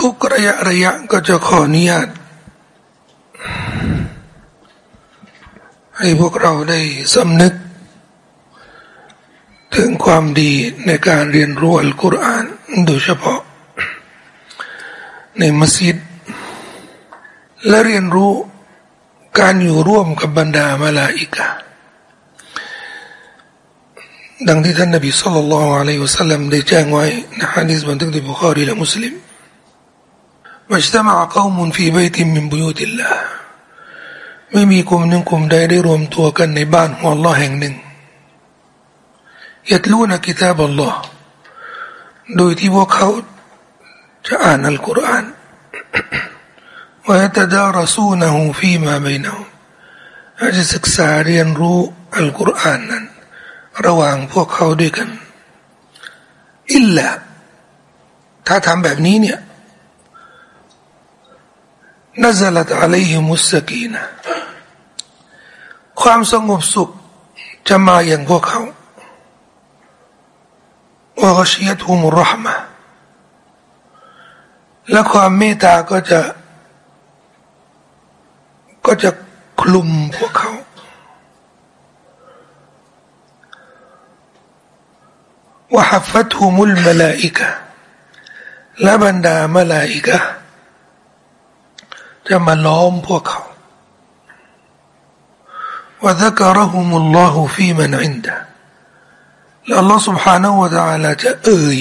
ทุกระยะระยะก็จะขออนุญาตให้พวกเราได้สำนึก ถึงความดีในการเรียนรู้อัลกุรอานโดยเฉพาะ ในมัสยิด และเรียนรู้การอยู่ร่วมกับบรรดามาลาอิกะดังที่ท่านนบีสุลต่านละอัลลอฮฺวะสัลลัมได้แจ้งไว้ในฮะดีษบันทึกในบุคารีและมุสลิม واجتمع قوم في بيت من بيوت الله ไม่มีกลุ่มหนึ่งกลุ่มใดได้รวมตัวกันในบ้านของ Allah แห่งหนึ่งยัดลูนกิตาบ Allah โดยที่พวกเขาจะอ่านอัลกุรอานว่าจะดารสูนหูฟีมาบนหูอาจจะศึกษาเรียนรู้อัลกุรอานนั้นระหว่างพวกเขาด้วยกันอิลละถ้าทำแบบนี้เนี่ย نزلت عليهم السكينة ความสงบสุขจะมาอย่างพวกเขา وغشيتهم الرحمة และความเมตตาก็จะก็จะคลุมพวกเขา وحفتهم الملائكة และ จะมาล้อมพวกเขาว่า ذكرهم الله في من عنده แล้ว Allah سبحانه และ تعالى จะเอ่ย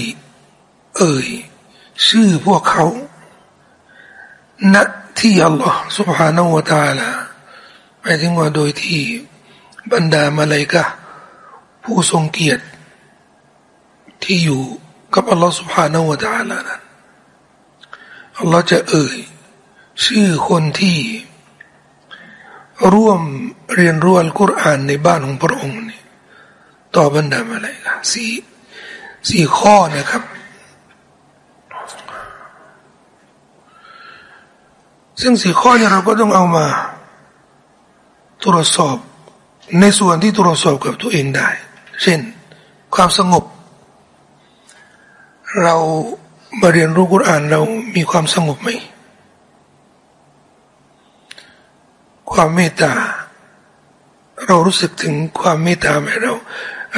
เอ่ยชื่อพวกเขาณที่ Allah سبحانه และ تعالى หมายถึงว่าโดยที่บรรดามาลายกะผู้ทรงเกียรติ ที่อยู่กับ Allah سبحانه และ تعالى นั้น Allah จะเอ่ย ชื่อคนที่ร่วมเรียนรู้อัลกุรอานในบ้านของพระองค์นี่ต่อบรรดาอะไรกันสี่สี่ข้อนะครับ ซึ่งสี่ข้อเนี่ยเราก็ต้องเอามา ตรวจสอบในส่วนที่ตรวจสอบกับตัวเองได้ เช่น ความสงบ เรามาเรียนรู้กุรอานเรามีความสงบไหม ความเมตตา เรารู้สึกถึงความเมตตาไหมเรา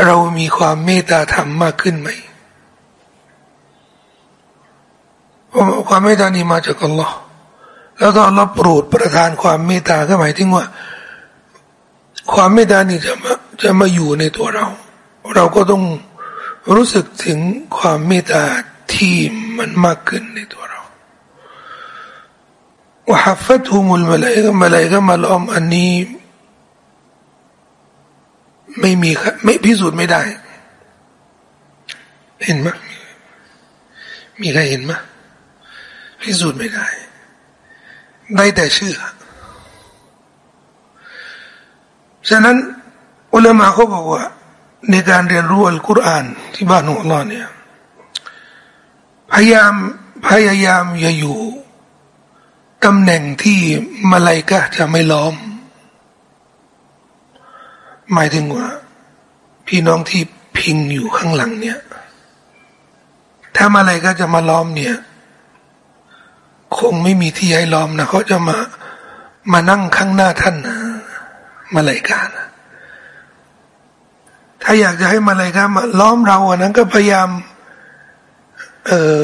เรามีความเมตตาธรรมมากขึ้นไหมเพราะความเมตตานี้มาจากอัลลอฮ์แล้วถ้าอัลลอฮ์โปรดประทานความเมตตาก็หมายถึงว่า ความเมตตานี้จะมาจะมาอยู่ในตัวเรา เราก็ต้องรู้สึกถึงความเมตตาที่มันมากขึ้นในตัวเรา ว่าฮัฟัตฮุมุลมาลายกมาลายกมาล้อมอันนี้ ไม่มีไม่พิสูจน์ไม่ได้ เห็นไหมมีใครเห็นไหมพิสูจน์ไม่ได้ ได้แต่เชื่อฉะนั้นอุลามะเขาบอกว่า ในการเรียนรู้อัลกุรอานที่บ้านของอัลลอฮ์เนี่ยพยายามพยายามอย่าอยู่ ตำแหน่งที่มาลายกะจะไม่ล้อม หมายถึงว่า พี่น้องที่พิงอยู่ข้างหลังเนี่ย ถ้ามาลายกะจะมาล้อมเนี่ย คงไม่มีที่ให้ล้อมนะเขาจะมามานั่งข้างหน้าท่านนะมาลายกานะถ้าอยากจะให้มาลายกามาล้อมเราอันนั้นก็พยายาม เออ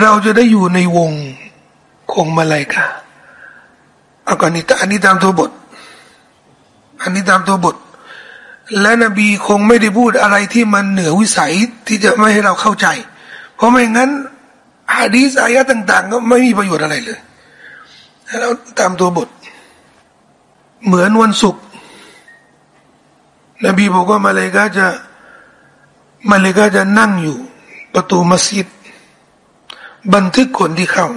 เราจะได้อยู่ในวง ของมาลายกาอาการนี้อันนี้ตามตัวบท อันนี้ตามตัวบท และนบีคงไม่ได้พูดอะไรที่มันเหนือวิสัยที่จะไม่ให้เราเข้าใจ เพราะไม่งั้นฮะดีสอายะต่าง ๆ ก็ไม่มีประโยชน์อะไรเลยแล้วตามตัวบท เหมือนวันศุกร์นบีบอกว่ามาเลกาจะมาเลกาจะนั่งอยู่ ประตูมัสยิด บันทึกคนที่เข้า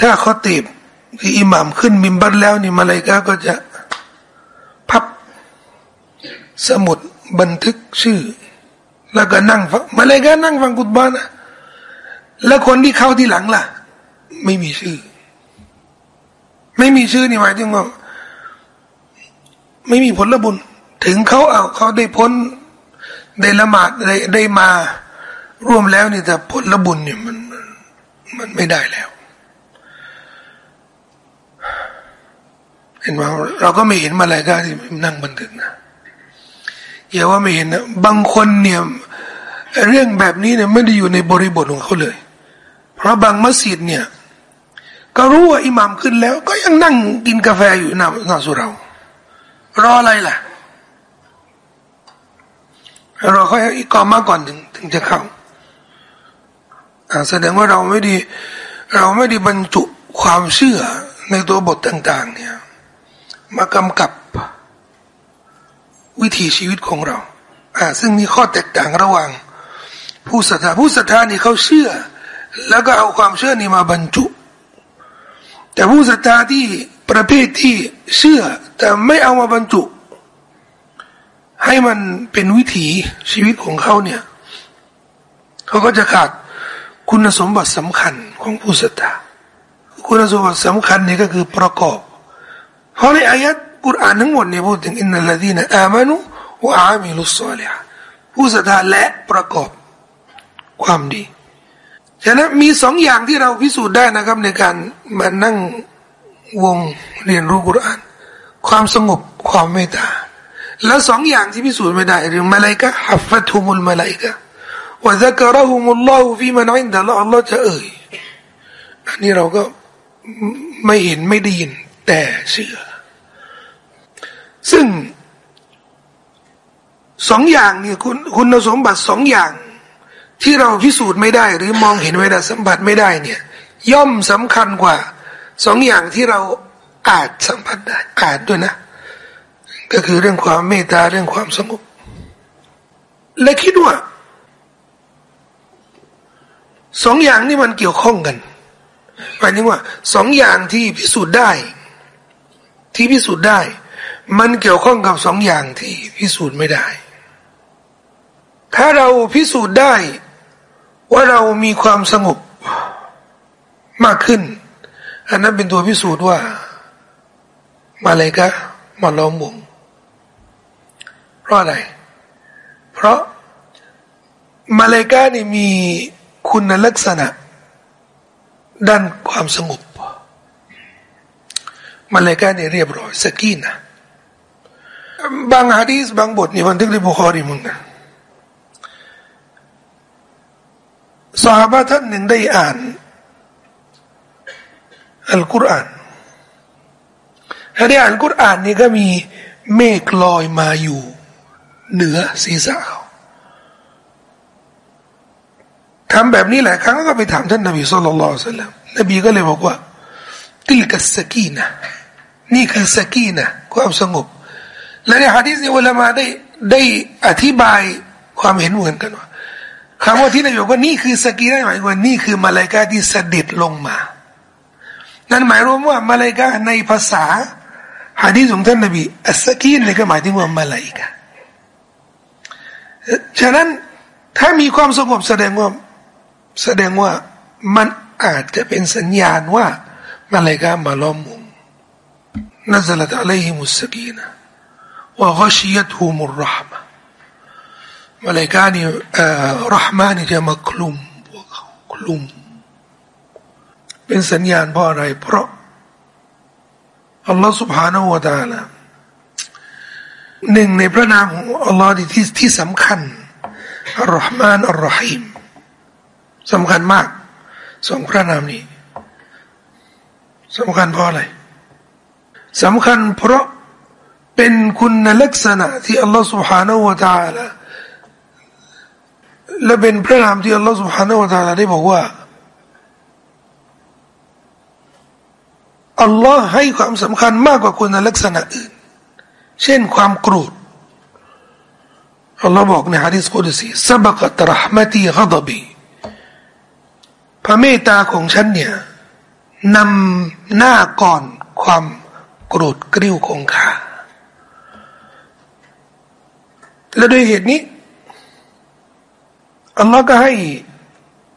ถ้าเขาตีบคืออิหมามขึ้นมิมบัตแล้วนี่มาเลยกาก็จะพับสมุดบันทึกชื่อ แล้วก็นั่งฟังมาเลยกานั่งฟังกุตบานะแล้วคนที่เข้าที่หลังล่ะ ไม่มีชื่อ ไม่มีชื่อนี่หมายถึงว่าไม่มีผลบุญ ถึงเขาเอาเขาได้พ้นได้ละหมาดได้ได้มาร่วมแล้วนี่แต่ผลบุญเนี่ยมันมันไม่ได้แล้ว เห็นว่าเราก็ไม่เห็นมาอะไรก็ที่นั่งบันทึกนะอย่าว่าไม่เห็นนะบางคนเนี่ยเรื่องแบบนี้เนี่ยไม่ได้อยู่ในบริบทของเขาเลย เพราะบางมัสยิดเนี่ย ก็รู้ว่าอิหมามขึ้นแล้ว ก็ยังนั่งกินกาแฟอยู่หน้าหน้าสุเรารออะไรล่ะรอเขาอีกกอมาก่อนถึงถึงจะเข้าแสดงว่าเราไม่ดีเราไม่ได้บรรจุความเชื่อในตัวบทต่าง ๆ เนี่ย มากำกับวิถีชีวิตของเรา อ่า ซึ่งมีข้อแตกต่างระหว่าง ผู้ศรัทธาผู้ศรัทธานี่เขาเชื่อ แล้วก็เอาความเชื่อนี้มาบรรจุ แต่ผู้ศรัทธาที่ประเภทที่เชื่อ แต่ไม่เอามาบรรจุ ให้มันเป็นวิถีชีวิตของเขาเนี่ยเขาก็จะขาดคุณสมบัติสำคัญของผู้ศรัทธาคุณสมบัติสำคัญนี่ก็คือประกอบ เพราะในอายัดกุรอานทั้งหมดเนี่ยพูดถึงอินนัลลดีนอามานุวะอามิลุสซาลิฮผู้ศรัทธาและประกอบความดีฉะนั้นมีสองอย่างที่เราพิสูจน์ได้นะครับ ในการมานั่งวงเรียนรู้กุรอาน ความสงบความเมตตาแล้วสองอย่างที่พิสูจน์ไม่ได้เรื่องมาลายกะฮัฟฟัตุมุลมาลายกะว่าจะกระหุมุลลอฮฺฟีมันอินดะละอัลลอฮ์จะเอ่ยอันนี้เราก็ไม่เห็นไม่ได้ยิน แต่เชื่อ ซึ่งสองอย่างเนี่ยคุณคุณสมบัติสองอย่าง ที่เราพิสูจน์ไม่ได้ หรือมองเห็นไม่ได้สัมผัสไม่ได้เนี่ย ย่อมสำคัญกว่าสองอย่างที่เราอาจสัมผัสได้อาจด้วยนะ ก็คือเรื่องความเมตตาเรื่องความสงบและคิดว่าสองอย่างนี้มันเกี่ยวข้องกันหมายถึงว่าสองอย่างที่พิสูจน์ได้ ที่พิสูจน์ได้ มันเกี่ยวข้องกับสองอย่างที่พิสูจน์ไม่ได้ ถ้าเราพิสูจน์ได้ว่าเรามีความสงบมากขึ้น อันนั้นเป็นตัวพิสูจน์ว่า มาเลยกะมาล้อมวงเพราะอะไร เพราะมาเลกานี่มีคุณลักษณะ ด้านความสงบ มาเลกาเนี่ยเรียบร้อยสกีนะบางฮะดีสบางบทนี่มันทึกในบุคอรีมึงนะสหายท่านหนึ่งได้อ่านอัลกุรอานถ้าได้อ่านกุรอานนี่ก็มีเมฆลอยมาอยู่ เหนือศีรษะเขาทำแบบนี้หลายครั้งก็ไปถามท่านนบีสุลต่านละสัลลัมนบีก็เลยบอกว่าติลกัสกีนะ นี่คือสกีนะความสงบ และในฮะดีษนี้เวลามาได้ได้อธิบายความเห็นเหมือนกันว่าคำว่าที่นายบอกว่านี่คือสกีนะหมายว่านี่คือมาลายกาที่เสด็จลงมา นั่นหมายรวมว่ามาลายกาในภาษาฮะดีษของท่านนบีอัสกีนนี่ก็หมายถึงว่ามาลายกาฉะนั้นถ้ามีความสงบแสดงว่าแสดงว่ามันอาจจะเป็นสัญญาณว่ามาเลกามาล้อมวง نزلت عليهم السكينة وغشيتهم الرحمة มาเลกานี่รหมานี่จะมาคลุมพวกเขาคลุม เป็นสัญญาณเพราะอะไร เพราะอัลลอฮฺ سبحانه และ تعالى หนึ่งในพระนามของอัลลอฮ์ที่ที่สำคัญอัลลอฮ์มานอัลลอฮิมสำคัญมากสองพระนามนี้สำคัญเพราะอะไร สำคัญเพราะเป็นคุณลักษณะที่อัลลอฮฺ سبحانه และ تعالى และเป็นพระนามที่อัลลอฮฺ سبحانه และ تعالى ได้บอกว่าอัลลอฮ์ให้ความสำคัญมากกว่าคุณลักษณะอื่น เช่นความโกรธอัลลอฮ์บอกในฮะดิษกุดซีสบกัตรหมตีกดบีพระเมตตาของฉันเนี่ย นำหน้าก่อนความโ กรธกริ้วของข้าและด้วยเหตุนี้อัลลอฮ์ก็ให้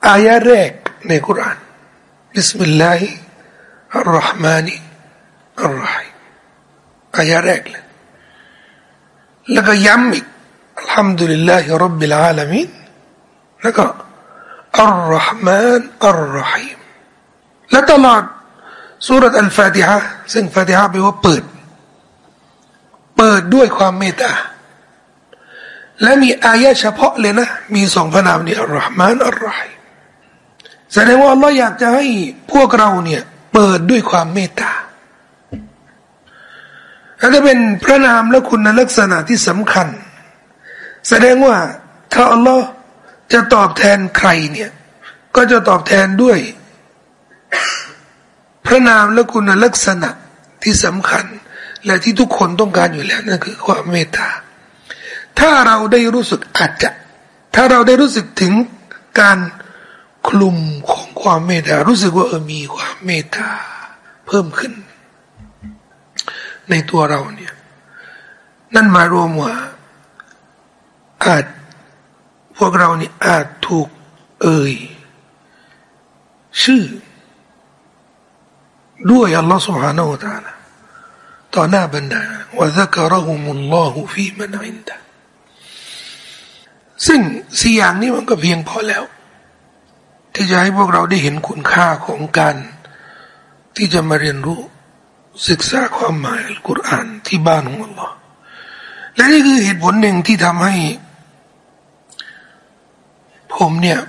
อายะแรกในกุรอาน بِسْمِ اللهِ الرَّحْمٰنِ الرَّحِيْمِ อายะแรกเลยแล้วก็ย้ำอีกالحمد لله رب العالمين แล้วก็ الرحمن الرحيم และตลอด ซูเราะฮ์อัลฟาติฮะซึ่งฟาติฮะแปลว่าเปิด เปิดด้วยความเมตตาและมีอายะเฉพาะเลยนะ มีสองพระนามนี้อัลลอฮ์มานอัลลอฮีมแสดงว่าอัลลอฮ์อยากจะให้พวกเราเนี่ย เปิดด้วยความเมตตาอันนี้เป็นพระนามและคุณลักษณะที่สำคัญ แสดงว่าถ้าอัลลอฮ์จะตอบแทนใครเนี่ย ก็จะตอบแทนด้วย พระนามและคุณลักษณะที่สำคัญ และที่ทุกคนต้องการอยู่แล้วนั่นคือความเมตตา ถ้าเราได้รู้สึกอาจจะ ถ้าเราได้รู้สึกถึงการคลุมของความเมตตา รู้สึกว่าเออมีความเมตตาเพิ่มขึ้น ในตัวเราเนี่ย นั่นมารวมว่าอาจพวกเรานี่อาจถูกเอ่ย ชื่อ ด้วยอัลลอฮฺ سبحانه และ تعالى ต่อหน้าบรรดาว่า ذكرهم الله في من عنده ซึ่งสี่อย่างนี้มันก็เพียงพอแล้ว ที่จะให้พวกเราได้เห็นคุณค่าของการ ที่จะมาเรียนรู้ ศึกษาความหมายอัลกุรอานที่บ้านของอัลลอฮ์และนี่คือเหตุผลหนึ่งที่ทำให้ผมเนี่ย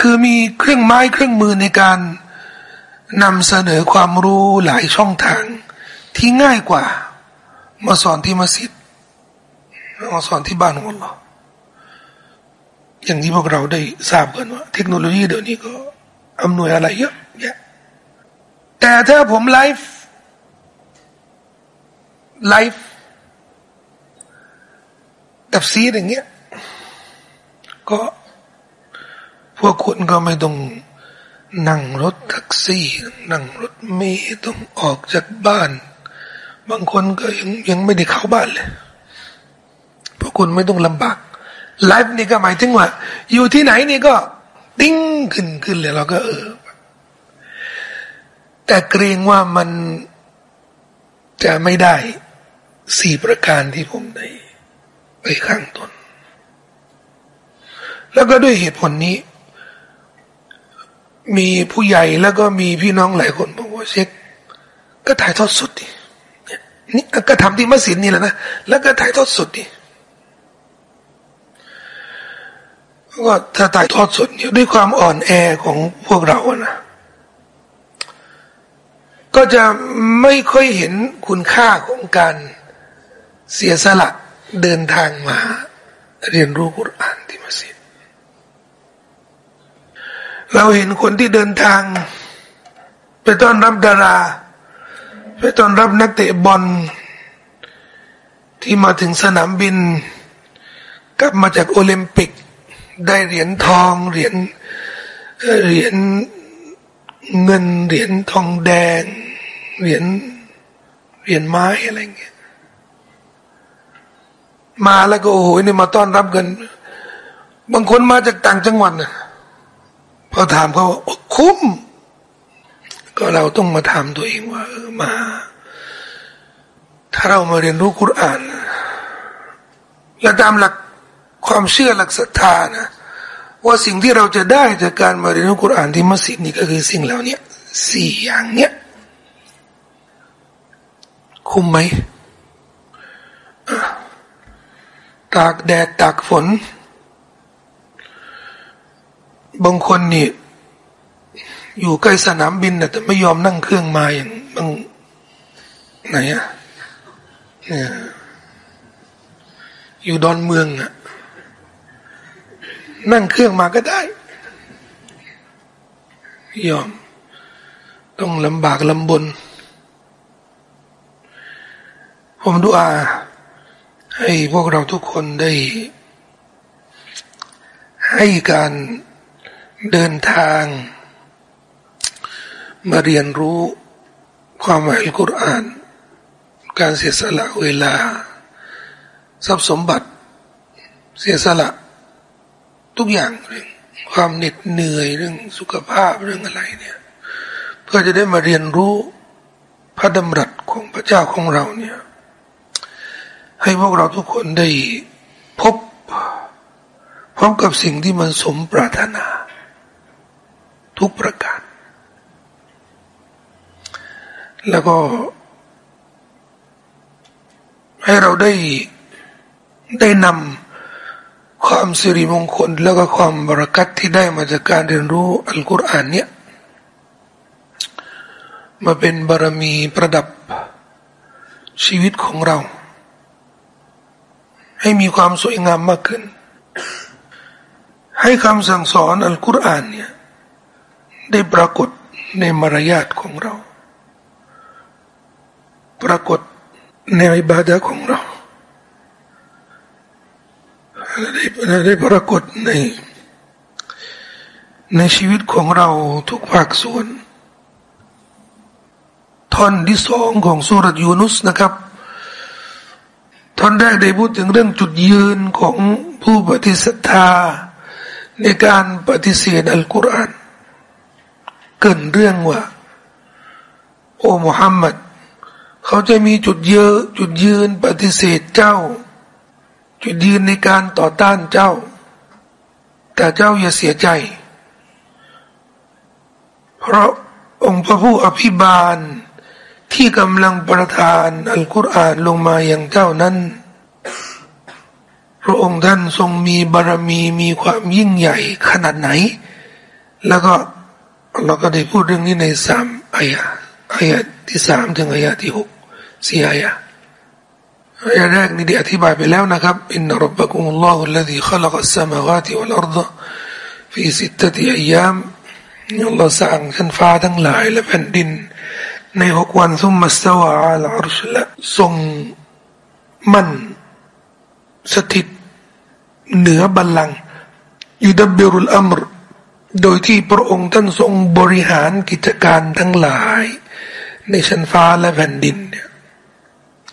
คือมีเครื่องไม้เครื่องมือในการ นำเสนอความรู้หลายช่องทางที่ง่ายกว่า มาสอนที่มัสยิดมาสอนที่บ้านของเราอย่างที่พวกเราได้ทราบกันว่า เทคโนโลยีเดี๋ยวนี้ก็อำนวยอะไรเยอะแยะแต่ถ้าผมไลฟ์ไลฟ์กับซีอย่างเงี้ยก็พวกคุณก็ไม่ต้อง นั่งรถแท็กซี่ นั่งรถเมล์ต้องออกจากบ้าน บางคนก็ยังยังไม่ได้เข้าบ้านเลยพวกคุณไม่ต้องลำบากไลฟ์นี่ก็หมายถึงว่า อยู่ที่ไหนนี่ก็ ติ้งขึ้นขึ้นเลยเราก็เออ แต่เกรงว่ามันจะไม่ได้สี่ประการที่ผมได้ไปข้างต้นแล้วก็ด้วยเหตุผลนี้ มีผู้ใหญ่แล้วก็มีพี่น้องหลายคนบอกว่าเช็คก็ถ่ายทอดสดดินี่ก็ทำที่มัสยิดนี่แหละนะแล้วก็ถ่ายทอดสดดิก็ถ้าถ่ายทอดสดเนี่ยด้วยความอ่อนแอของพวกเราอะนะก็จะไม่ค่อยเห็นคุณค่าของการเสียสละเดินทางมา เรียนรู้กุรอานที่มัสยิด เราเห็นคนที่เดินทาง ไปต้อนรับดารา ไปต้อนรับนักเตะบอล ที่มาถึงสนามบิน กลับมาจากโอลิมปิก ได้เหรียญทองเหรียญเหรียญเงินเหรียญทองแดง เหรียญเหรียญไม้อะไรเงี้ยมาแล้วก็โอ้โหนี่มาต้อนรับกัน บางคนมาจากต่างจังหวัดนะ พอถามเขาคุ้ม ก็เราต้องมาถามตัวเองว่าเออมา ถ้าเรามาเรียนรู้คุรานและตามหลักความเชื่อหลักศรัทธานะว่าสิ่งที่เราจะได้จากการมาเรียนรู้คุรานที่มัสยิดนี่ก็คือสิ่งเหล่านี้สี่อย่างเนี้ยคุ้มไหมตากแดดตากฝน บางคนนี่ อยู่ใกล้สนามบินแต่ไม่ยอมนั่งเครื่องมาอย่างบางไหนอะเนี่ยอยู่ดอนเมืองอะนั่งเครื่องมาก็ได้ ยอม ต้องลำบากลำบน ผมดูอา ให้พวกเราทุกคนได้ ให้การ เดินทาง มาเรียนรู้ความหมายอัลกุรอาน การเสียสละเวลา ทรัพย์สมบัติ เสียสละ ทุกอย่างเรื่องความเหน็ดเหนื่อยเรื่องสุขภาพเรื่องอะไรเนี่ยเพื่อจะได้มาเรียนรู้พระดำรัสของพระเจ้าของเราเนี่ย ให้พวกเราทุกคนได้พบพร้อมกับสิ่งที่มันสมปรารถนา ทุกประการ แล้วก็ ให้เราได้ได้นำความสิริมงคล แล้วก็ความบรากัตที่ได้มาจากการเรียนรู้อัลกุรอานเนี่ยมาเป็นบารมีประดับชีวิตของเรา ให้มีความสวยงามมากขึ้น ให้คำสั่งสอนอัลกุรอานเนี่ย ได้ปรากฏในมารยาทของเรา ปรากฏในอิบาดะของเราได้ได้ปรากฏใน ในชีวิตของเราทุกภาคส่วน ท่อนที่สองของสุรยูนุสนะครับ ท่อนแรกได้พูดถึงเรื่องจุดยืนของผู้ปฏิสัทธาในการปฏิเสธอัลกุรอาน เกินเรื่องว่า โอ้มุฮัมมัดเขาจะมีจุดเยอะจุดยืนปฏิเสธเจ้า จุดยืนในการต่อต้านเจ้า แต่เจ้าอย่าเสียใจ เพราะองค์พระผู้อภิบาล ที่กำลังประทานอัลกุรอานลงมาอย่างเจ้านั้น พระองค์ท่านทรงมีบารมีมีความยิ่งใหญ่ขนาดไหน แล้วก็ เราก็ได้พูดเรื่องนี้ในสามอายะอายะที่สามถึงอายะที่หกสี่อายะอายะแรกนี่ได้อธิบายไปแล้วนะครับอินนรับบะกุมุลลอฮุลลซีขลักอัสสมาวาติวัลอัรฎฟีสิตติอายามอัลลอฮ์สร้างชั้นฟ้าทั้งหลายและแผ่นดิน ในหกวันซุมมัสวาอัลอารชละทรงมั่นสถิตเหนือบัลลังก์ยุดับิรุลอัมร โดยที่พระองค์ท่านทรงบริหารกิจการทั้งหลาย ในชั้นฟ้าและแผ่นดินเนี่ย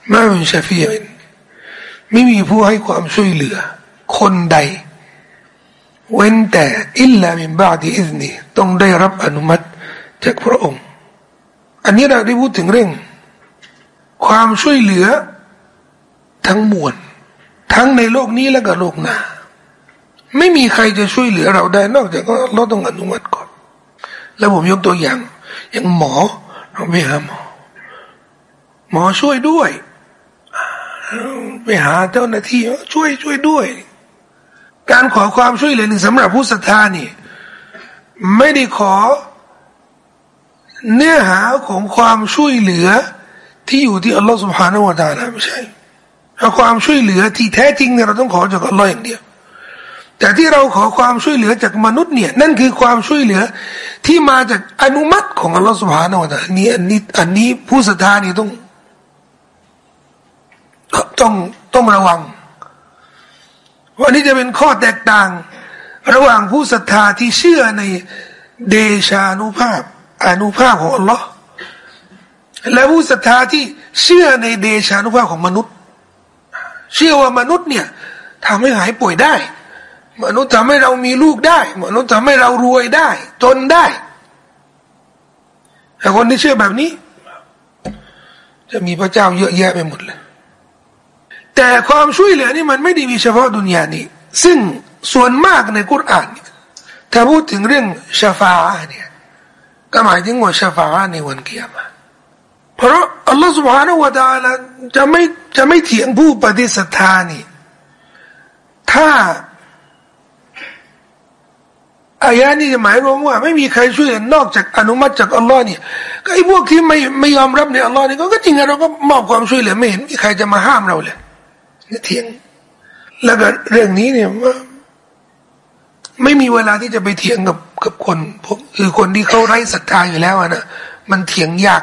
ไม่เป็นชาฟีอินไม่มีผู้ให้ความช่วยเหลือ คนใด เว้นแต่อิลลามิบาดีอิสนีต้องได้รับอนุมัติจากพระองค์ อันนี้เราได้พูดถึงเรื่อง ความช่วยเหลือทั้งมวลทั้งในโลกนี้และก็โลกหน้า ไม่มีใครจะช่วยเหลือเราได้ นอกจากเราต้องอนุมัติก่อน แล้วผมยกตัวอย่าง อย่างหมอเราไปหาหมอ หมอช่วยด้วยไปหาเจ้าหน้าที่ช่วยช่วยด้วย การขอความช่วยเหลือหนึ่งสำหรับผู้ศรัทธานี่ ไม่ได้ขอ เนื้อหาของความช่วยเหลือ ที่อยู่ที่อัลลอฮฺสุบฮานาวะตาลาไม่ใช่ถ้าความช่วยเหลือที่แท้จริงเนี่ยเราต้องขอจากอัลลอฮ์อย่างเดียว แต่ที่เราขอความช่วยเหลือจากมนุษย์เนี่ย นั่นคือความช่วยเหลือที่มาจากอนุมัติของอัลลอฮฺสุบฮานาวะตาลานี่อันนี้อันนี้ผู้ศรัทธานี่ต้อง ต้องต้องระวังวันนี้จะเป็นข้อแตกต่าง ระหว่างผู้ศรัทธาที่เชื่อในเดชานุภาพอนุภาพของอัลลอฮ์และผู้ศรัทธาที่เชื่อในเดชานุภาพของมนุษย์ เชื่อว่ามนุษย์เนี่ยทำให้หายป่วยได้ มนุษย์ทำให้เรามีลูกได้ มนุษย์ทำให้เรารวยได้ จนได้แต่คนที่เชื่อแบบนี้ จะมีพระเจ้าเยอะแยะไปหมดเลย แต่ความช่วยเหลือนี่มันไม่ได้มีเฉพาะดุนยานี้ ซึ่งส่วนมากในกุรอานถ้าพูดถึงเรื่องชาฟาเนี่ยก็หมายถึงว่าชาฟาในวันเกียรมาเพราะอัลลอฮฺสุบฮานาอูดาละจะไม่จะไม่เถียงผู้ปฏิสัทธานี่ ถ้า อายานี้จะหมายรวมว่า ไม่มีใครช่วยนอกจากอนุมัติจากอัลลอฮ์นี่ก็ไอ้พวกที่ไม่ไม่ยอมรับในอัลลอฮ์นี่ก็จริงเราก็มอบความช่วยเหลือไม่เห็นมีใครจะมาห้ามเราเลยนี่เถียง แล้วก็เรื่องนี้เนี่ยไม่มีเวลาที่จะไปเถียงกับกับคนพวกคือคนที่เขาไร้ศรัทธาอยู่แล้วนะมันเถียงยาก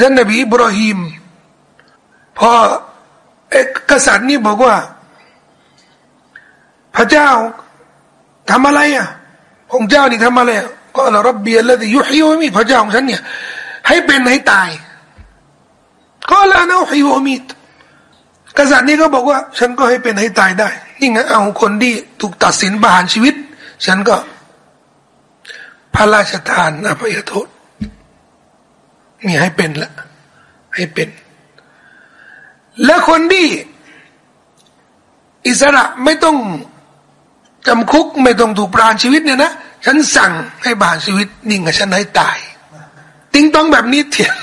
ท่านนบีอิบราฮิมพอเอกกษัตริย์นี่บอกว่า พระเจ้า ทำอะไรอะองค์เจ้านี่ทำอะไรก็อัลรับเบียและที่ยุฮิวมีพระเจ้าของฉันเนี่ย ให้เป็นให้ตายก็ละนะฮิวมีกษัตริย์นี้ก็บอกว่า ฉันก็ให้เป็นให้ตายได้นี่ไงเอาคนที่ถูกตัดสินประหารชีวิต ฉันก็ พระราชทานอภัยโทษนี่ให้เป็นละให้เป็น และคนที่อิสระไม่ต้อง จำคุกไม่ต้องถูกปราณชีวิตเนี่ยนะฉันสั่งให้บานชีวิตนิ่งกับฉันให้ตาย ติ้งต้องแบบนี้เถียง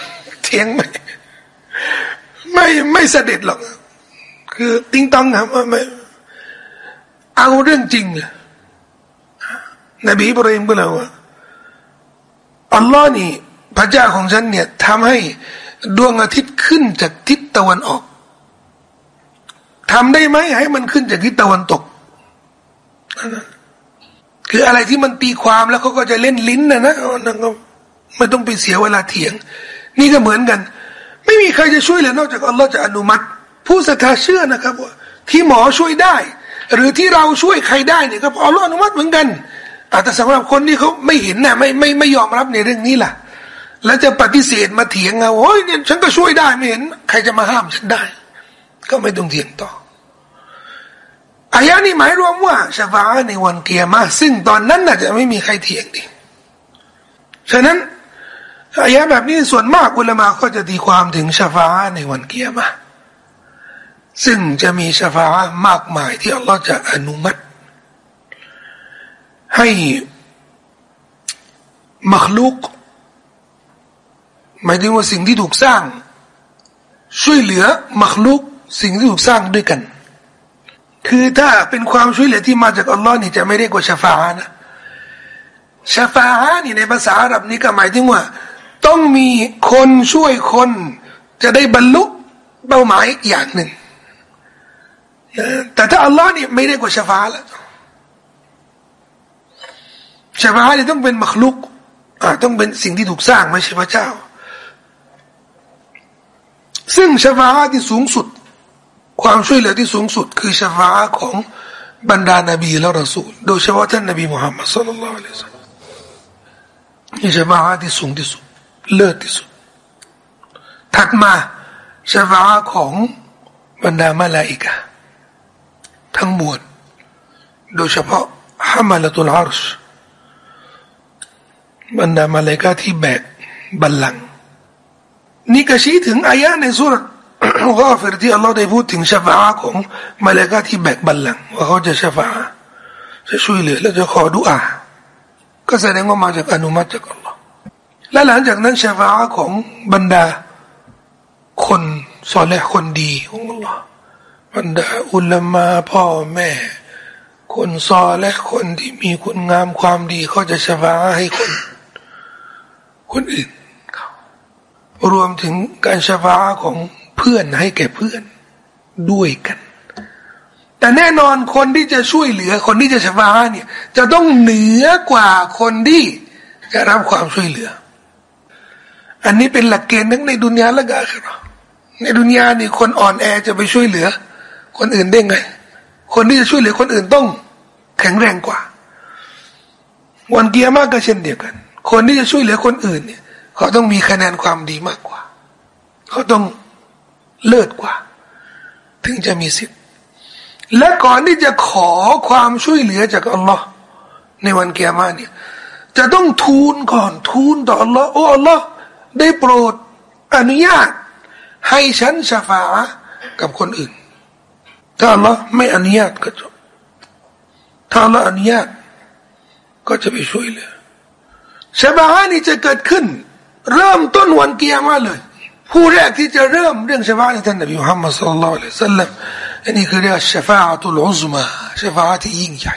เถียงไม่ไม่ไม่เสด็จหรอก คือติ้งต้องนะไม่เอาเรื่องจริงเลยนบีอิบราฮิมก็เลยว่าอัลลอฮ์นี่ พระเจ้าของฉันเนี่ยทำให้ดวงอาทิตย์ขึ้นจากทิศตะวันออกทำได้ไหมให้มันขึ้นจากทิศตะวันตก คืออะไรที่มันตีความแล้วเขาก็จะเล่นลิ้นนะนะนั่นก็ไม่ต้องไปเสียเวลาเถียง นี่ก็เหมือนกัน ไม่มีใครจะช่วยเลยนอกจากอัลลอฮ์จะอนุมัติ ผู้ศรัทธาเชื่อนะครับว่าที่หมอช่วยได้ หรือที่เราช่วยใครได้เนี่ยก็อัลลอฮ์อนุมัติเหมือนกันแต่สำหรับคนที่เขาไม่เห็นนะไม่ไม่ไม่ยอมรับในเรื่องนี้ล่ะ แล้วจะปฏิเสธมาเถียงเอาโอ้ยเนี่ยฉันก็ช่วยได้ไม่เห็น ใครจะมาห้ามฉันได้ ก็ไม่ต้องเถียงต่อ อายะนี้หมายรวมว่าชาฟาในวันเกียร์มาซึ่งตอนนั้นน่ะจะไม่มีใครเถียงดิฉะนั้นอายะแบบนี้ส่วนมากอุลามาก็จะตีความถึงชาฟาในวันเกียร์มาซึ่งจะมีชาฟามากมายที่อัลลอฮ์จะอนุมัติ ให้มักลุกหมายถึงว่าสิ่งที่ถูกสร้าง ช่วยเหลือมักลุกสิ่งที่ถูกสร้างด้วยกัน คือถ้าเป็นความช่วยเหลือที่มาจากอัลลอฮ์นี่จะไม่เรียกว่าชาฟานะชาฟานี่ในภาษาอาหรับนี่ก็หมายถึงว่า ต้องมีคนช่วยคน จะได้บรรลุเป้าหมายอย่างหนึ่ง แต่ถ้าอัลลอฮ์นี่ไม่เรียกว่าชาฟาแล้วชาฟาเนี่ยต้องเป็นมักลุกอ่าต้องเป็นสิ่งที่ถูกสร้างไม่ใช่พระเจ้า ซึ่งชาฟาที่สูงสุด ความช่วยเหลือที่สูงสุด คือชาฟาของบรรดานาบีและรอสูลโดยเฉพาะท่านนบีมุฮัมมัดสุลลัลลอฮุอะลัยฮิสซาลลัมนี่ชาฟาที่สูงที่สุด เลิศที่สุด ถัดมาชาฟาของบรรดามาลาอิกะทั้งมวลโดยเฉพาะฮามาลตุลอาร์ชบรรดามาเลกาที่แบกบัลลัง นี่ก็ชี้ถึงอายะในสุร กาฟิรที่อัลลอฮ์ได้พูดถึงชฟาของมาเลกาที่แบกบัลลังก์ว่าเขาจะชฟาจะช่วยเหลือและจะขอดุอาก็แสดงว่ามาจากอนุมัติจากอัลลอฮ์และหลังจากนั้นชฟาของบรรดา คนสอนและคนดีของอัลลอฮ์บรรดาอุลามาพ่อแม่ คนซอและคนที่มีคุณงามความดีเขาจะชฟาให้คน คนอื่นรวมถึงการชฟาของ เพื่อนให้แก่เพื่อนด้วยกัน แต่แน่นอนคนที่จะช่วยเหลือคนที่จะชฟาเนี่ย จะต้องเหนือกว่าคนที่จะรับความช่วยเหลือ อันนี้เป็นหลักเกณฑ์ทั้งในดุนยาและกาครับในดุนยานี่คนอ่อนแอจะไปช่วยเหลือ คนอื่นได้ไง คนที่จะช่วยเหลือคนอื่นต้อง แข็งแรงกว่า วันเกียร์มากก็เช่นเดียวกัน คนที่จะช่วยเหลือคนอื่นเนี่ย เขาต้องมีคะแนนความดีมากกว่า เขาต้อง เลิศกว่า ถึงจะมีสิทธิ์ และก่อนที่จะขอความช่วยเหลือจากอัลลอฮ์ในวันเกียรมาเนี่ย จะต้องทูลก่อนทูลต่ออัลลอฮ์โอ้อัลลอฮ์ได้โปรดอนุญาต ให้ฉันชฟากับคนอื่น ถ้าอัลลอฮ์ไม่อนุญาตก็จบถ้าอัลลอฮ์อนุญาต ก็จะไปช่วยเหลือชาบานี่จะเกิดขึ้น เริ่มต้นวันเกียร์มาเลย ผู้แรกที่จะเริ่มเรื่องชาบาในท่านนบีมุฮัมมัดสุลลัลลอฮุอะลัยฮิสัลลัมอันนี้คือเรื่องชฟาตุลอุซมาชฟาที่ยิ่งใหญ่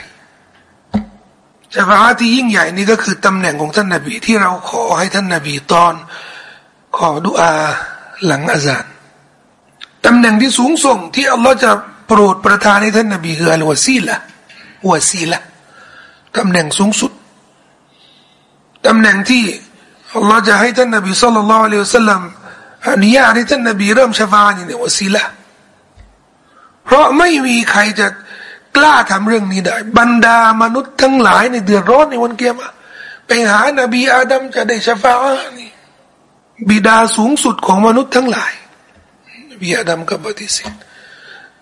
ชฟาที่ยิ่งใหญ่นี่ก็คือตำแหน่งของท่านนบีที่เราขอให้ท่านนบีตอน ขอดุอาหลังอาจารตำแหน่งที่สูงส่งที่อัลลอฮ์จะโปรดประทานให้ท่านนบีคืออัลวาซีละวาซีละตำแหน่งสูงสุดตำแหน่งที่อัลลอฮ์จะให้ท่านนบีสุลต่านละอัลลอฮฺสัลลัม อนุญาตให้ท่านนบีเริ่มชฟานี่เนี่ยวสีละเพราะไม่มีใครจะกล้าทำเรื่องนี้ได้ บรรดามนุษย์ทั้งหลายในเดือดร้อนในวันเกียรติไปหานาบีอาดัมจะได้ชฟานี่บิดาสูงสุดของมนุษย์ทั้งหลายนบีอาดัมก็ปฏิเสธ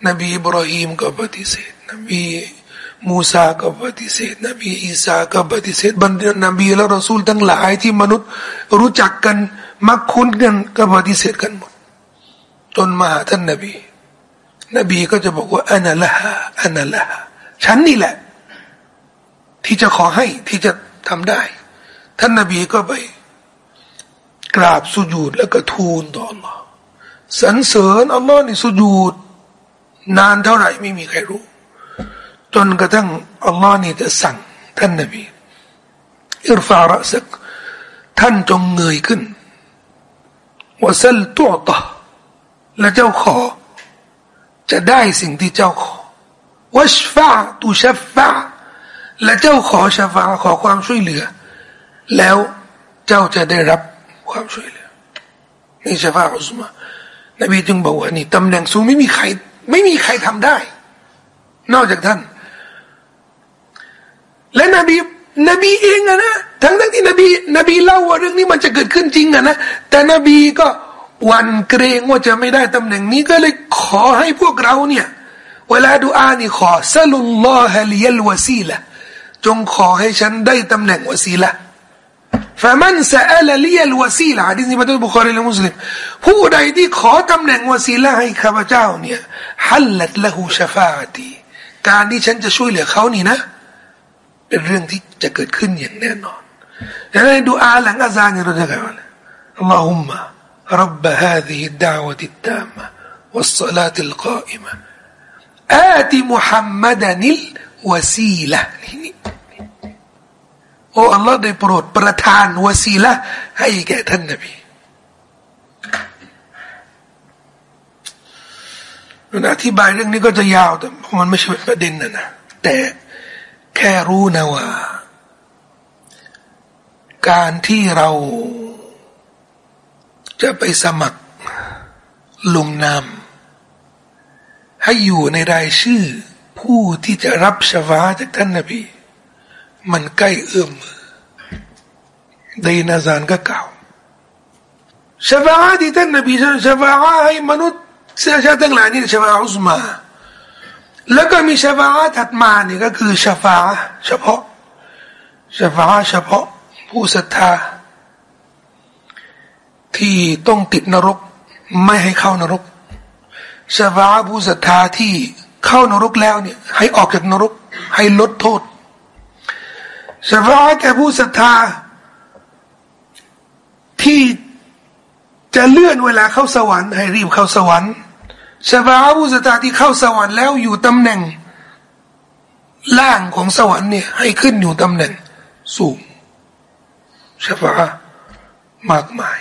นบีอิบราฮิมก็ปฏิเสธนบีมูซาก็ปฏิเสธนบีอีสาก็ปฏิเสธบรรดานบีและรอซูลทั้งหลายที่มนุษย์รู้จักกัน มักคุ้นกันก็ปฏิเสธกันหมด จนมาท่านนบี นบีก็จะบอกว่าอันละฮะอันละฮะฉันนี่แหละ ที่จะขอให้ที่จะทำได้ ท่านนบีก็ไป กราบสุญูดแล้วก็ทูลต่อ Allah สรรเสริญอัลลอฮ์นี่สุญูดนานเท่าไหร่ไม่มีใครรู้ จนกระทั่งอัลลอฮ์นี่จะสั่ง ท่านนบีอิรฟาระสักท่านจงเงยขึ้น วาซัลตัวต่อและเจ้าขอ จะได้สิ่งที่เจ้าขอวัชฟาตุชฟาและเจ้าขอชฟาขอความช่วยเหลือ แล้วเจ้าจะได้รับความช่วยเหลือนี่ชฟาอุสมานบีจึงบอกว่านี่ตำแหน่งสูงไม่มีใคร ไม่มีใครทำได้ นอกจากท่าน และนบีนบีเองนะ ทั้งทั้งที่นบีนบีเล่าว่าเรื่องนี้มันจะเกิดขึ้นจริงอะนะแต่นบีก็วันเกรงว่าจะไม่ได้ตำแหน่งนี้ก็เลยขอให้พวกเราเนี่ย เวลาดูอานี่ขอซาลุลลอฮะลียลวาซีละจงขอให้ฉันได้ตำแหน่งวาซีละฟะมันซาลลียลวาซีละฮะดิษนี้มาจากบุคคลและมุสลิมผู้ใดที่ขอตำแหน่งวาซีละให้ข้าพเจ้าเนี่ยฮัลลัตละหูชฟาตีการที่ฉันจะช่วยเหลือเขานี่นะ เป็นเรื่องที่จะเกิดขึ้นอย่างแน่นอน ดังนั้นดูอาหลังอาซานเนี่ยเราจะกล่าวอัลลอฮุมะ رب هذه الدعوة التامة والصلاة القائمة آت محمدا الوسيلة โอ้อัลลอฮ์ได้โปรดประทานวสีละให้แก่ท่านนบีมันอธิบายเรื่องนี้ก็จะยาวแต่มันไม่ใช่ประเด็นนะนะแต่แค่รู้นะว่า การที่เราจะไปสมัครลงนาม ให้อยู่ในรายชื่อผู้ที่จะรับชวาจากท่านนบี มันใกล้เอื้อมมือในนาซานก็กล่าวชวาที่ท่านนบีชวาให้มนุษย์เสื้อชาติทั้งหลายนี่ชวาอุสมา แล้วก็มีชวาถัดมานี่ก็คือชฟาเฉพาะชฟาเฉพาะ ผู้ศรัทธา ที่ต้องติดนรก ไม่ให้เข้านรกชาวาผู้ศรัทธาที่เข้านรกแล้วเนี่ย ให้ออกจากนรก ให้ลดโทษชาวาแก่ผู้ศรัทธา ที่จะเลื่อนเวลาเข้าสวรรค์ให้รีบเข้าสวรรค์ชาวาผู้ศรัทธาที่เข้าสวรรค์แล้วอยู่ตำแหน่งล่างของสวรรค์เนี่ยให้ขึ้นอยู่ตำแหน่งสูง ชาวามากมาย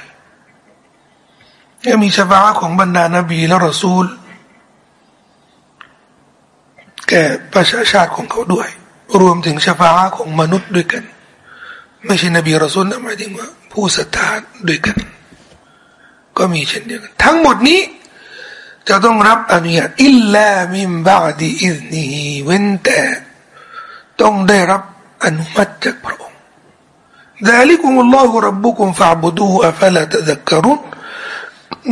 ยังมีชฟาของบรรดานบีและรอซูล แก่ประชาชาติของเขาด้วย รวมถึงชฟาของมนุษย์ด้วยกัน ไม่ใช่นบีรอซูลนะหมายถึงว่า ผู้ศรัทธาด้วยกัน ก็มีเช่นเดียวกันทั้งหมดนี้จะต้องรับอนุญาตอิลลามิมบาดีอิสนีเว้นแต่ ต้องได้รับอนุมัติจากพระองค์ ذلكم الله ربكم فاعبدوه أفلا تذكرون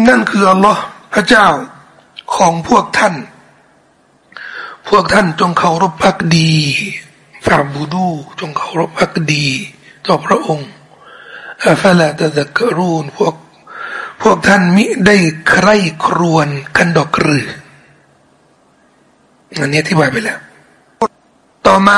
นั่นคืออัลลอฮ์พระเจ้าของพวกท่าน พวกท่านจงเคารพพักดีฟาบูดูจงเคารพพักดี ต่อพระองค์อัฟลาตะซักรูนพวกพวกท่านมิได้ใคร่ครวญกันดอกหรืออันนี้ที่บายไปแล้ว ต่อมา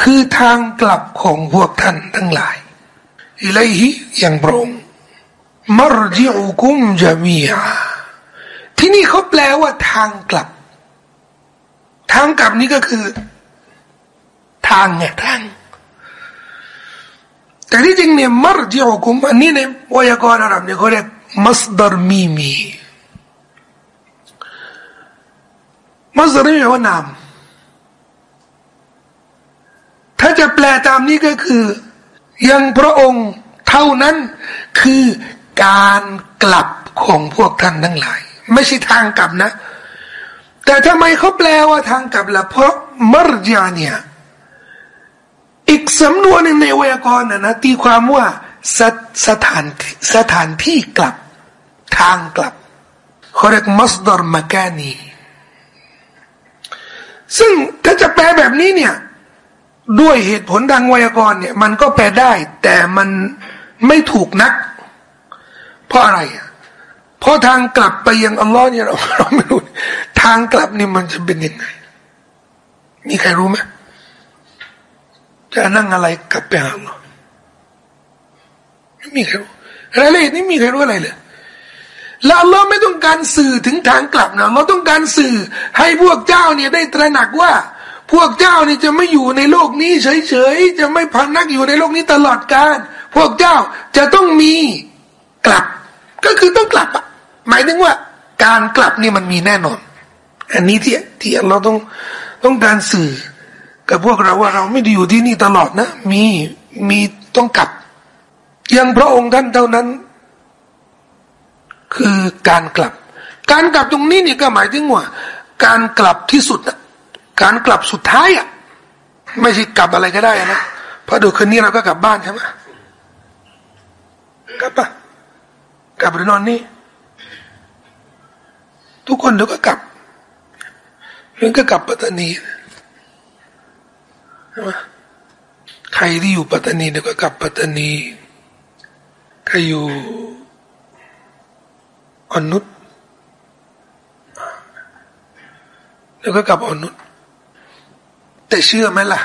คือทางกลับของพวกท่านทั้งหลายอิเลหิยังพระองค์มรจิอุกุมจามีอาที่นี่เขาแปลว่าทางกลับ ทางกลับนี้ก็คือ ทางไงทาง แต่ที่จริงเนี่ยมรจิอุคุมอันนี้เนี่ยวยากรณ์อาหรับเนี่ยเขาเรียกมัสดารมีมีมัสดารมีแปลว่านาม ถ้าจะแปลตามนี้ก็คือ ยังพระองค์เท่านั้นคือการกลับของพวกท่านทั้งหลาย ไม่ใช่ทางกลับนะ แต่ทำไมเขาแปลว่าทางกลับล่ะเพราะมรจาเนี่ยอีกสำนวนหนึ่งในวยากรณ์นะนะตีความว่าสสถานสถานที่กลับ ทางกลับเขาเรียกมัสดอร์มากานีซึ่งถ้าจะแปลแบบนี้เนี่ย ด้วยเหตุผลทางไวยากรณ์เนี่ย มันก็แปลได้ แต่มันไม่ถูกนัก เพราะอะไรอะเพราะทางกลับไปยังอัลลอฮ์เนี่ยเราเราไม่รู้ทางกลับนี่มันจะเป็นยังไง มีใครรู้ไหมจะนั่งอะไรกลับไปหาอัลลอฮ์ไม่มีใครรู้รายละเอียดนี่มีใครรู้อะไรเลยแล้วอัลลอฮ์ไม่ต้องการสื่อถึงทางกลับนะเราต้องการสื่อให้พวกเจ้าเนี่ยได้ตระหนักว่า พวกเจ้านี่จะไม่อยู่ในโลกนี้เฉยๆ จะไม่พันนักอยู่ในโลกนี้ตลอดกาล พวกเจ้าจะต้องมีกลับ ก็คือต้องกลับอะหมายถึงว่า การกลับนี่มันมีแน่นอน อันนี้ที่ที่เราต้องต้องการสื่อ กับพวกเราว่าเราไม่ได้อยู่ที่นี่ตลอดนะ มีมีต้องกลับ ยังพระองค์ท่านเท่านั้น คือการกลับ การกลับตรงนี้เนี่ยก็หมายถึงว่า การกลับที่สุดนะ การกลับสุดท้ายอะไม่ใช่กลับอะไรก็ได้นะเพราะดี๋ยวคืนนี้เราก็กลับบ้านใช่ไหมกลับปะกลับหรือนอนนี่ทุกคนเดี๋ยวก็กลับเรื่องก็กลับปัตตานีใช่ไหมใครที่อยู่ปัตตานีเดี๋ยวก็กลับปัตตานีใครอยู่อนุษเดี๋ยวก็กลับอนุษ แต่เชื่อไหมล่ะ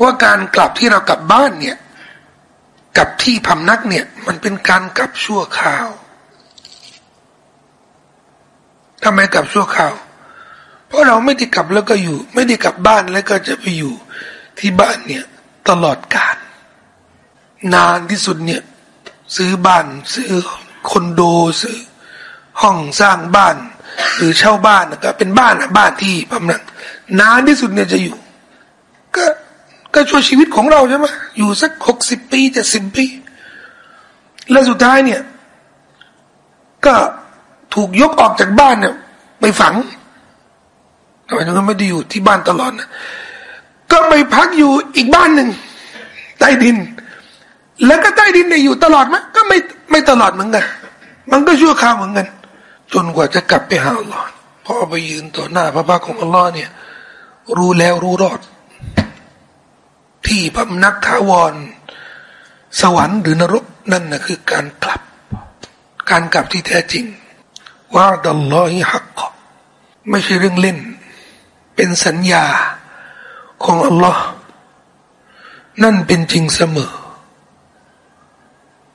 ว่าการกลับที่เรากลับบ้านเนี่ยกับที่พำนักเนี่ย มันเป็นการกลับชั่วคราวทำไมกลับชั่วคราว เพราะเราไม่ได้กลับแล้วก็อยู่ ไม่ได้กลับบ้านแล้วก็จะไปอยู่ที่บ้านเนี่ย ตลอดกาลนานที่สุดเนี่ย ซื้อบ้าน ซื้อคอนโดซื้อ ห้องสร้างบ้าน หรือเช่าบ้านก็เป็นบ้านอะบ้านที่พำนัก นานที่สุดเนี่ยจะอยู่ ก็ก็ช่วยชีวิตของเราใช่ไหมอยู่สักหกสิบปีเจ็ดสิบปี แล้วสุดท้ายเนี่ย ก็ถูกยกออกจากบ้านเนี่ย ไปฝังทำไมถึงไม่ได้อยู่ที่บ้านตลอดนะก็ไปพักอยู่อีกบ้านหนึ่งใต้ดิน แล้วก็ใต้ดินเนี่ยอยู่ตลอดไหมก็ไม่ไม่ตลอดเหมือนกันมันก็ชั่วคราวเหมือนกัน จนกว่าจะกลับไปหาอัลลอฮ์พอไปยืนต่อหน้าพระพักของอัลลอฮ์เนี่ย รู้แล้วรู้รอด ที่พำนักถาวร สวรรค์หรือนรกนั่นนะคือการกลับ การกลับที่แท้จริงว่าดัลลอฮิฮักไม่ใช่เรื่องเล่น เป็นสัญญาของอัลลอฮ์นั่นเป็นจริงเสมอ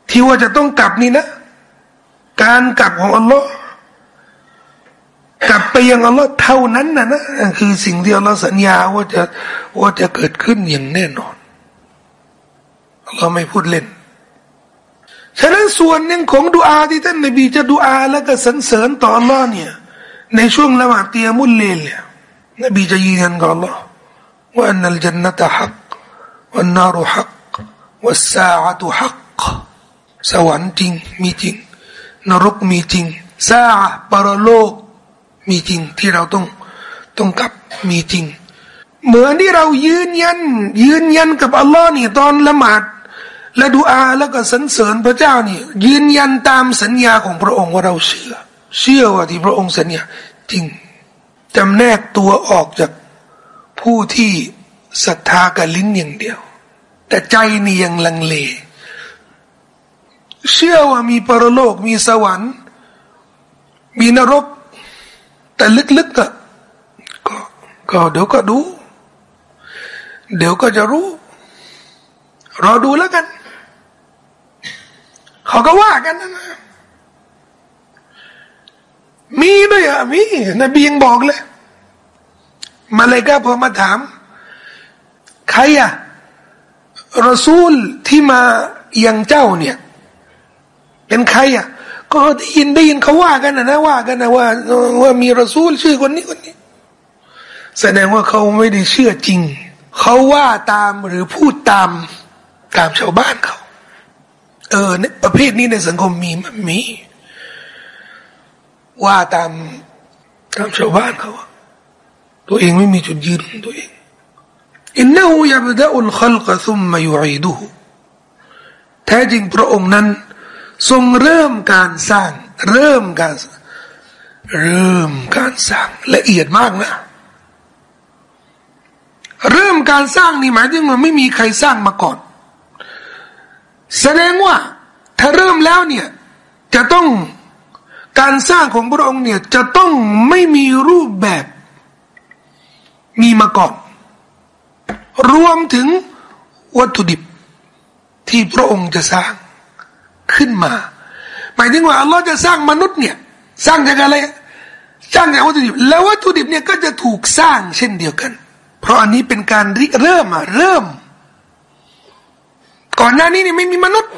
ที่ว่าจะต้องกลับนี่นะ การกลับของอัลลอฮ์ กลับไปยังอัลลอฮ์เท่านั้นนะนะคือสิ่งที่อัลลอฮ์สัญญาว่าจะว่าจะเกิดขึ้นอย่างแน่นอนอัลลอฮ์ไม่พูดเล่น ฉะนั้นส่วนหนึ่งของดุอาที่ท่านนบีจะดุอาแล้วก็สรรเสริญต่ออัลลอฮ์เนี่ย ในช่วงละหมาดเตียมุลเลนเนี่ยนบีจะยืนยันกับอัลลอฮ์ว่าอันนัลจันนตฮักวันนารุฮักวัสซาอะตุฮักสวรรค์จริงมีจริง นรกมีจริงซาปรโลก มีจริงที่เราต้องต้องกลับมีจริง เหมือนที่เรายืนยัน ยืนยันกับอัลลอฮ์นี่ตอนละหมาดและดูอาแล้วก็สรรเสริญพระเจ้านี่ยืนยันตามสัญญาของพระองค์ว่าเราเชื่อ เชื่อว่าที่พระองค์สัญญาจริงจำแนกตัวออกจากผู้ที่ศรัทธากับลิ้นอย่างเดียว แต่ใจนี่ยังลังเล เชื่อว่ามีปรโลกมีสวรรค์ มีนรก แต่ลึกๆก็ก็ก็เดี๋ยวก็ดู เดี๋ยวก็จะรู้ รอดูแล้วกัน เขาก็ว่ากันนะ มีด้วยอะมีนบียังบอกเลย มาเลยก็พอมาถาม ใครอะรอซูลที่มายังเจ้าเนี่ย เป็นใครอะ ก็ได้ยินได้ยินเขาว่ากันนะนะว่ากันนะว่าว่ามีรอซูลชื่อคนนี้คนนี้ แสดงว่าเขาไม่ได้เชื่อจริง เขาว่าตามหรือพูดตามตามชาวบ้านเขา เออประเภทนี้ในสังคมมีมันมี ว่าตามตามชาวบ้านเขาตัวเองไม่มีจุดยืนของตัวเองอินนูยับดะอุลขลกซุมมายุอีดูแท้จริงพระองค์นั้น ทรงเริ่มการสร้าง เริ่มการ เริ่มการสร้างละเอียดมากนะ เริ่มการสร้างนี่หมายถึงว่าไม่มีใครสร้างมาก่อน แสดงว่า ถ้าเริ่มแล้วเนี่ย จะต้องการสร้างของพระองค์เนี่ยจะต้องไม่มีรูปแบบ มีมาก่อน รวมถึงวัตถุดิบที่พระองค์จะสร้าง ขึ้นมา หมายถึงว่าอัลลอฮ์จะสร้างมนุษย์เนี่ย สร้างจากอะไรสร้างจากวัตถุดิบแล้ววัตถุดิบเนี่ยก็จะถูกสร้างเช่นเดียวกัน เพราะอันนี้เป็นการริเริ่มอะเริ่ม ก่อนหน้านี้นี่ไม่มีมนุษย์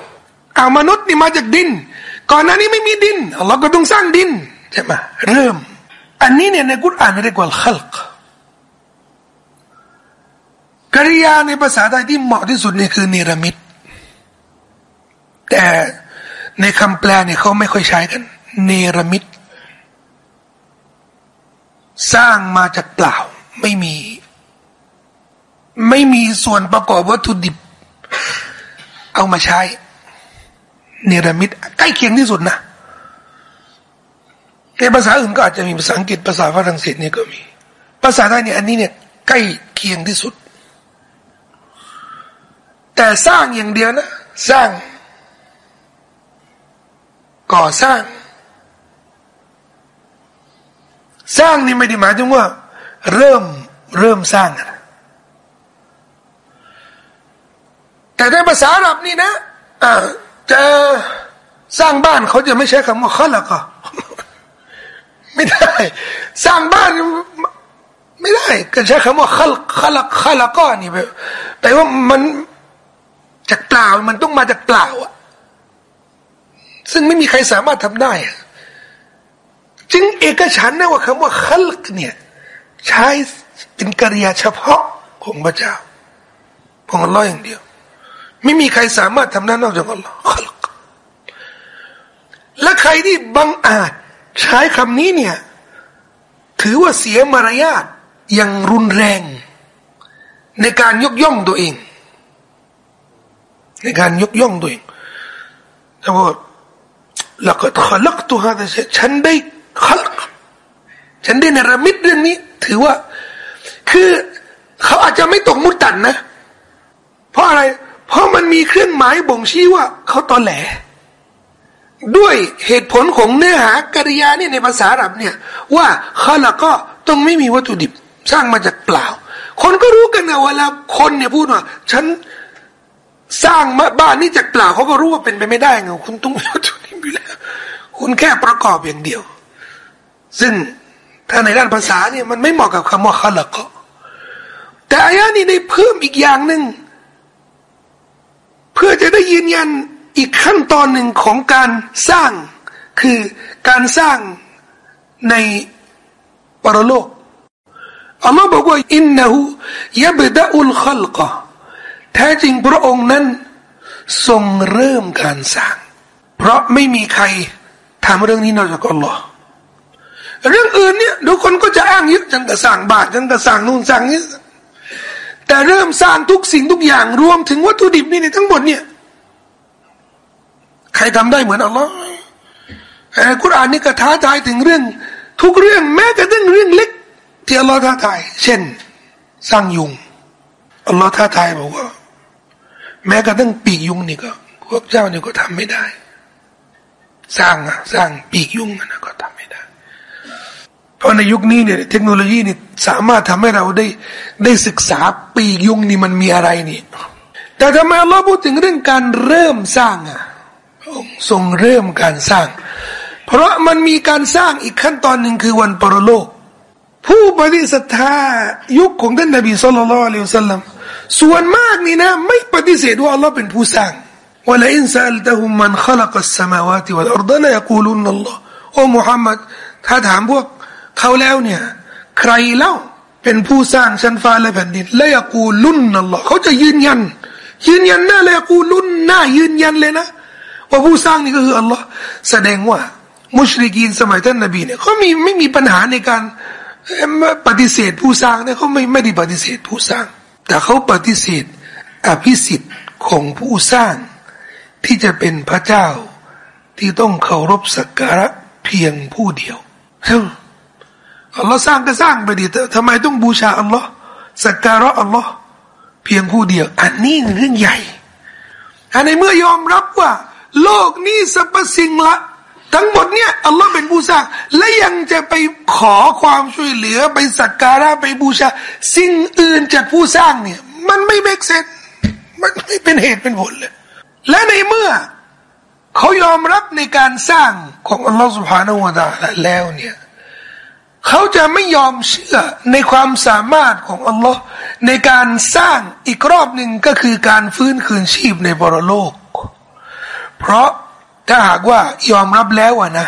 เอามนุษย์นี่มาจากดิน ก่อนหน้านี้ไม่มีดินอัลลอฮ์ก็ต้องสร้างดินใช่ไหมเริ่ม อันนี้เนี่ยในกุรอานเรียกว่าขลกกริยาในภาษาไทยที่เหมาะที่สุดนี่คือเนรมิต แต่ในคำแปลเนี่ยเขาไม่ค่อยใช้กัน เนรมิต สร้างมาจากเปล่า ไม่มี ไม่มีส่วนประกอบวัตถุดิบ เอามาใช้ เนรมิต ใกล้เคียงที่สุดนะในภาษาอื่นก็อาจจะมีภาษาอังกฤษภาษาฝรั่งเศสเนี่ยก็มี ภาษาไทยเนี่ยอันนี้เนี่ยใกล้เคียงที่สุด แต่สร้างอย่างเดียวนะ สร้าง ก่อสร้าง สร้างนี่ไม่ได้หมายถึงว่า เริ่มเริ่มสร้างนะแต่ในภาษาอาหรับนี่นะอ่าจะสร้างบ้านเขาจะไม่ใช้คำว่าขัลกะไม่ได้ สร้างบ้านไม่ได้ก็ใช้คำว่าขัลขัลขัลก็นี่แปลว่ามันจากเปล่ามันต้องมาจากเปล่าอะ ซึ่งไม่มีใครสามารถทำได้ จึงเอกฉันนะว่าคำว่าขัลกเนี่ย ใช้เป็นกริยาเฉพาะของพระเจ้าของอัลลอฮ์อย่างเดียว ไม่มีใครสามารถทำได้นอกจากอัลลอฮ์ขัลกและใครที่บังอาจใช้คำนี้เนี่ย ถือว่าเสียมารยาทอย่างรุนแรง ในการยกย่องตัวเอง ในการยกย่องตัวเองแต่ว่า หลักขลักตัวฮะแต่ฉันได้ขลักฉันได้นรมิตเรื่องนี้ ถือว่า คือเขาอาจจะไม่ตกมุดตันนะ เพราะอะไร เพราะมันมีเครื่องหมายบ่งชี้ว่าเขาตอแหล ด้วยเหตุผลของเนื้อหากริยาเนี่ยในภาษาอับเนี่ย ว่าขลักก็ต้องไม่มีวัตถุดิบ สร้างมาจากเปล่า คนก็รู้กันนะเวลาคนเนี่ยพูดว่า ฉันสร้างบ้านนี้จากเปล่าเขาก็รู้ว่าเป็นไปไม่ได้ไงคุณต้องมีวัตถุดิบอยู่แล คุณแค่ประกอบอย่างเดียว ซึ่งถ้าในด้านภาษาเนี่ยมันไม่เหมาะกับคำว่าขลักแต่อายะนี้ได้เพิ่มอีกอย่างหนึ่งเพื่อจะได้ยืนยันอีกขั้นตอนหนึ่งของการสร้างคือการสร้างในปรโลกอัลลอฮ์บอกว่าอินนหูยับดะอุลขลกะแท้จริงพระองค์นั้นทรงเริ่มการสร้าง เพราะไม่มีใคร ทำเรื่องนี้นอกจากอัลลอฮ์เรื่องอื่นเนี่ยทุกคนก็จะอ้างยอะจังแต่สร้างบาทจังแต่สร้างนู่นสร้างนี้แต่เริ่มสร้างทุกสิ่งทุกอย่างรวมถึงวัตถุดิบนี่ในทั้งหมดเนี่ย ใครทำได้เหมือนอัลลอฮ์แต่กุรอานนี่ก็ท้าทายถึงเรื่อง ทุกเรื่องแม้กระทั่งเรื่องเล็กที่อัลลอฮ์ท้าทาย เช่น สร้างยุงอัลลอฮ์ท้าทายบอกว่า แม้กระทั่งปีกยุงนี่ก็ พวกเจ้านี่ก็ทำไม่ได้ สร้างอะสร้างปีกยุ่งนะก็ทำไม่ได้ เพราะในยุคนี้เนี่ยเทคโนโลยีนี่สามารถทำให้เราได้ได้ศึกษาปีกยุ่งนี่มันมีอะไรนี่ แต่ทำไมอัลลอฮ์พูดถึงเรื่องการเริ่มสร้างอะทรงเริ่มการสร้าง เพราะมันมีการสร้างอีกขั้นตอนหนึ่งคือวันปรโลก ผู้ปฏิสัทธายุคของท่านนบีสุลต่านละอัลลอฮฺสัลลัมส่วนมากนี่นะ ไม่ปฏิเสธว่าอัลลอฮ์เป็นผู้สร้าง วลาอินซัลตะฮุมมันขลักอัสสมาวาติวัลอัรดะลยกูลุนนัลลอฮ์โอ้มุฮัมมัดถ้าถามพวกเขาแล้วเนี่ย ใครเล่าเป็นผู้สร้างชั้นฟ้าและแผ่นดินและยกูลุนนัลลอฮ์เขาจะยืนยัน ยืนยันหน้าเลยกูลุนหน้ายืนยันเลยนะ ว่าผู้สร้างนี่ก็คืออัลลอฮ์แสดงว่า มุชริกีนสมัยท่านนบีเนี่ยเขามีไม่มีปัญหาในการปฏิเสธผู้สร้างเนี่ยเขาไม่ไม่ได้ปฏิเสธผู้สร้าง แต่เขาปฏิเสธอภิสิทธิ์ของผู้สร้าง ที่จะเป็นพระเจ้าที่ต้องเคารพสักการะเพียงผู้เดียวอัลลอฮ์สร้างก็สร้างไปดิทำไมต้องบูชาอัลลอฮ์สักการะอัลลอฮ์เพียงผู้เดียว อันนี้เรื่องใหญ่อันในเมื่อยอมรับว่า โลกนี้สรรพสิ่งละ ทั้งหมดเนี่ยอัลลอฮ์เป็นผู้สร้าง และยังจะไปขอความช่วยเหลือไปสักการะไปบูชา สิ่งอื่นจากผู้สร้างเนี่ย มันไม่เมกเซนมันไม่เป็นเหตุเป็นผลเลย และในเมื่อ เขายอมรับในการสร้างของอัลลอฮฺสุบฮานาวะตาละแล้วเนี่ยเขาจะไม่ยอมเชื่อในความสามารถของอัลลอฮ์ในการสร้างอีกรอบหนึ่งก็คือการฟื้นคืนชีพในบรโลก เพราะถ้าหากว่ายอมรับแล้วอะนะ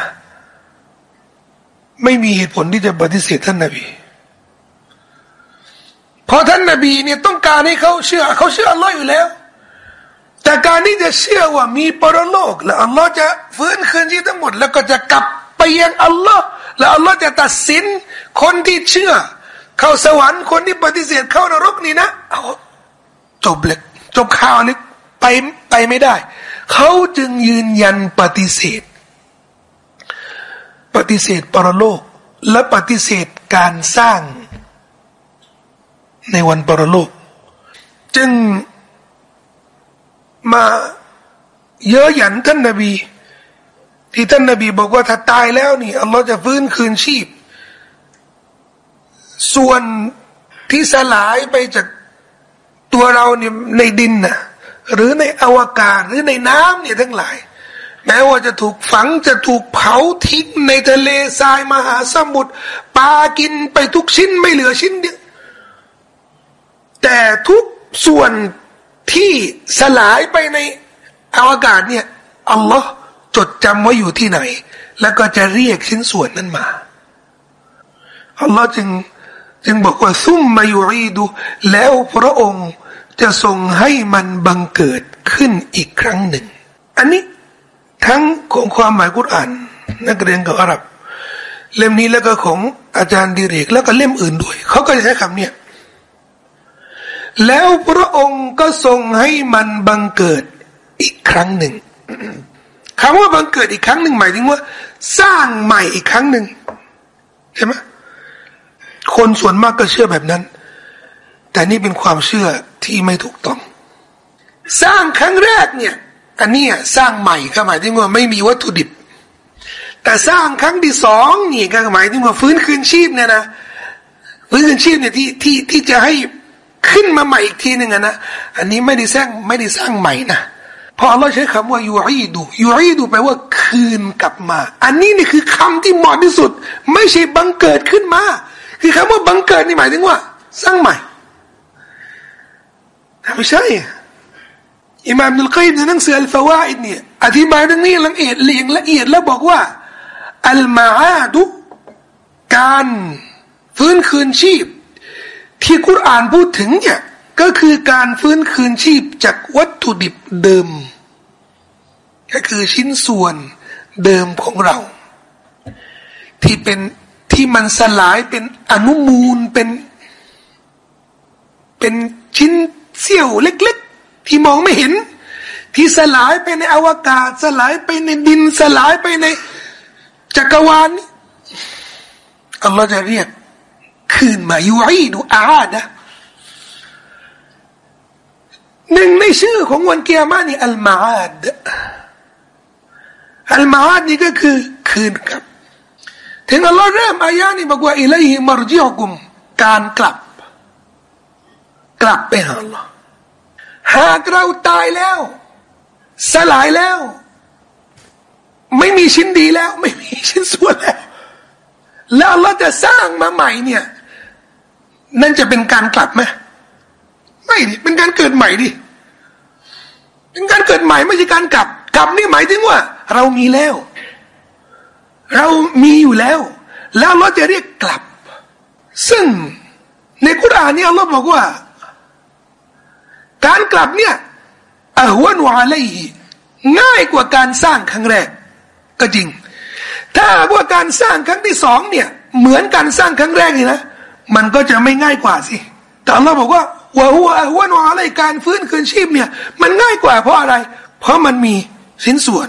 ไม่มีเหตุผลที่จะปฏิเสธท่านนาบีเพราะท่านนาบีเนี่ยต้องการให้เขาเชื่อ เขาเชื่ออัลลอฮ์อยู่แล้ว แต่การที่จะเชื่อว่ามีปรโลก และอัลลอฮ์จะฟื้นคืนชีวิตทั้งหมด แล้วก็จะกลับไปยังอัลลอฮ์และอัลลอฮ์จะตัดสินคนที่เชื่อ เข้าสวรรค์คนที่ปฏิเสธเข้านรกนี่นะเอาจบเลยจบข่าวนี้ไปไปไม่ได้ เขาจึงยืนยันปฏิเสธ ปฏิเสธปรโลก และปฏิเสธการสร้างในวันปรโลก จึง มาเยอะหยันท่านนบี ที่ท่านนบีบอกว่าถ้าตายแล้วนี่อัลลอฮ์จะฟื้นคืนชีพ ส่วนที่สลายไปจากตัวเราเนี่ยในดินนะหรือในอวกาศหรือในน้ำเนี่ยทั้งหลาย แม้ว่าจะถูกฝังจะถูกเผาทิ้งในทะเลทรายมหาสมุทรปลากินไปทุกชิ้นไม่เหลือชิ้นเดียวแต่ทุกส่วน ที่สลายไปในอวกาศเนี่ยอัลลอฮ์จดจำไว้อยู่ที่ไหน แล้วก็จะเรียกชิ้นส่วนนั้นมาอัลลอฮ์จึงจึงบอกว่าซุ่มมาอยู่รีดูแล้วพระองค์จะทรงให้มันบังเกิดขึ้นอีกครั้งหนึ่ง อันนี้ทั้งของความหมายกุรอานนักเรียนกับอาหรับ เล่มนี้แล้วก็ของอาจารย์ดิเรกแล้วก็เล่มอื่นด้วย เขาก็จะใช้คำเนี้ย แล้วพระองค์ก็ทรงให้มันบังเกิดอีกครั้งหนึ่งคำว่าบังเกิดอีกครั้งหนึ่งหมายถึงว่า สร้างใหม่อีกครั้งหนึ่งใช่ไหมคนส่วนมากก็เชื่อแบบนั้น แต่นี่เป็นความเชื่อที่ไม่ถูกต้อง สร้างครั้งแรกเนี่ย อันนี้สร้างใหม่ก็หมายถึงว่าไม่มีวัตถุดิบ แต่สร้างครั้งที่สองนี่ก็หมายถึงว่าฟื้นคืนชีพเนี่ยนะฟื้นคืนชีพเนี่ยที่ที่ที่จะให้ ขึ้นมาใหม่อีกทีหนึ่งนะอันนี้ไม่ได้สร้างไม่ได้สร้างใหม่นะพอเราใช้คำว่ายูอีดูยูอีดูแปลว่าคืนกลับมา อันนี้นี่คือคำที่เหมาะที่สุด ไม่ใช่บังเกิดขึ้นมา คือคำว่าบังเกิดนี่หมายถึงว่า สร้างใหม่ไม่ใช่อิมามนุลกัยในหนังสืออัลฟาวาอิดเนี่ยอธิบายเรื่องนี้ละเอียดเลียงละเอียดแล้วบอกว่าอัลมาอาดุการฟื้นคืนชีพ ที่กุรอานพูดถึงเนี่ยก็คือการฟื้นคืนชีพจากวัตถุดิบเดิม ก็คือชิ้นส่วนเดิมของเรา ที่เป็นที่มันสลายเป็นอนุมูลเป็นเป็นชิ้นเสี้ยวเล็กๆ ที่มองไม่เห็น ที่สลายไปในอวกาศ สลายไปในดินสลายไปในจักรวาลอัลลอฮ์จะเรียก คืนมายูอีดูอาดะหนึ่งในชื่อของวันเกียร์มานี่อัลมาอาดอัลมาอาดนี่ก็คือคืนกลับ ถึงอัลลอฮ์เริ่มอายานี่บอกว่าอิเลหิมารจิอกุม การกลับ กลับไปหาอัลลอฮ์หากเราตายแล้ว สลายแล้ว ไม่มีชิ้นดีแล้ว ไม่มีชิ้นส่วนแล้ว แล้วเราจะสร้างมาใหม่เนี่ย นั่นจะเป็นการกลับไหมไม่ดิเป็นการเกิดใหม่ดิเป็นการเกิดใหม่ไม่ใช่การกลับ กลับนี่หมายถึงว่า เรามีแล้ว เรามีอยู่แล้ว แล้วเราจะเรียกกลับ ซึ่งในกุรานนี่อัลลอฮ์บอกว่า การกลับเนี่ยอหัวนวาเลยง่ายกว่าการสร้างครั้งแรก ก็จริง ถ้าว่าการสร้างครั้งที่สองเนี่ย เหมือนการสร้างครั้งแรกนี่นะ มันก็จะไม่ง่ายกว่าสิ แต่เราบอกว่าว่าหัวหัวนอะไรการฟื้นคืนชีพเนี่ย มันง่ายกว่าเพราะอะไร เพราะมันมีสินส่วน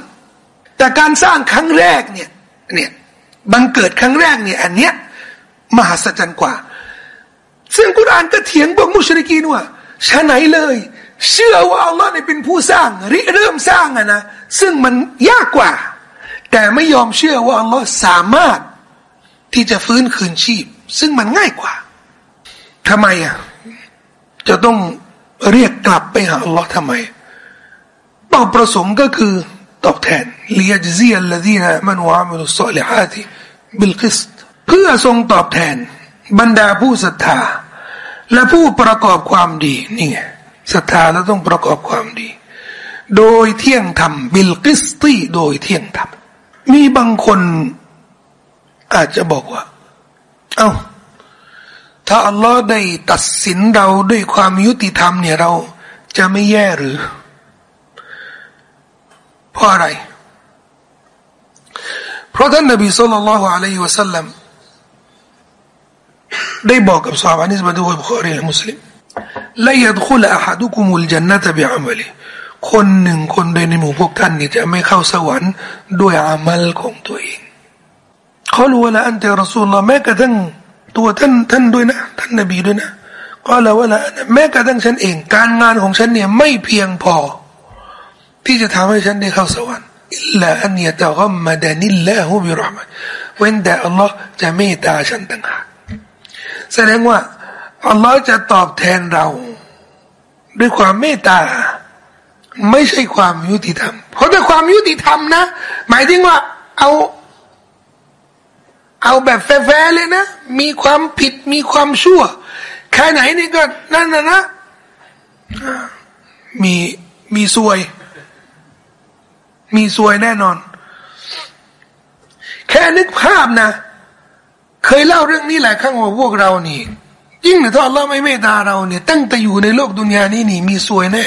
แต่การสร้างครั้งแรกเนี่ยเนี่ยบังเกิดครั้งแรกเนี่ย อันเนี้ยมหัศจรรย์กว่า ซึ่งกุรานก็เถียงพวกมุชริกีนว่าชะไหนเลย เชื่อว่าอัลลอฮ์เนี่ยเป็นผู้สร้างริเริ่มสร้างอะนะซึ่งมันยากกว่า แต่ไม่ยอมเชื่อว่าอัลลอฮ์สามารถที่จะฟื้นคืนชีพ ซึ่งมันง่ายกว่าทำไมอะจะต้องเรียกกลับไปหาอัลลอฮ์ทำไมเป้าประสงค์ก็คือตอบแทนليجزي الذين آمنوا وعملوا الصالحات بالقسط เพื่อทรงตอบแทน บรรดาผู้ศรัทธา และผู้ประกอบความดีนี่ไงศรัทธาแล้วต้องประกอบความดี โดยเที่ยงธรรมبالقسط โดยเที่ยงธรรมมีบางคนอาจจะบอกว่า เอา้าถ้าอัลลอฮ์ได้ตัดสินเราด้วยความยุติธรรมเนี่ยเราจะไม่แย่หรือ เพราะอะไร เพราะท่านนบีสุลต่านละฮ์อะลัยฮิวะสัลลัมได้บอกกับสาวานิสบะดูบุคอรีแลมุสลิมละยัดขุลอาฮัดุคุมุลจันนตบิอามัลีคนหนึ่งคนใดในหมู่พวกท่านนี่จะไม่เข้าสวรรค์ด้วยอามัลของตัวเอง เขารู้ว่าละอันเตอรสูลละแม้กระทั่งตัวท่านท่านด้วยนะ ท่านนบีด้วยนะก็แล้วว่าละแม้กระทั่งฉันเอง การงานของฉันเนี่ยไม่เพียงพอ ที่จะทำให้ฉันได้เข้าสวรรค์อิลลาอันยะตะกัมมดานิลลาหูบิรห์มะเว้นแต่อัลลอฮ์จะเมตตาฉันต่างหากแสดงว่าอัลลอฮ์จะตอบแทนเรา ด้วยความเมตตา ไม่ใช่ความยุติธรรม เพราะถ้าความยุติธรรมนะ หมายถึงว่าเอา เอาแบบแฟร์เลยนะ มีความผิดมีความชั่วแค่ไหนนี่ก็นั่นนะนะ มีมีซวย มีซวยแน่นอน แค่นึกภาพนะ เคยเล่าเรื่องนี้แหละข้างว่าพวกเรานี่ ยิ่งถ้าอัลลอฮ์ไม่เมตตาเราเนี่ย ตั้งแต่อยู่ในโลกดุนยานี้นี่ มีซวยแน่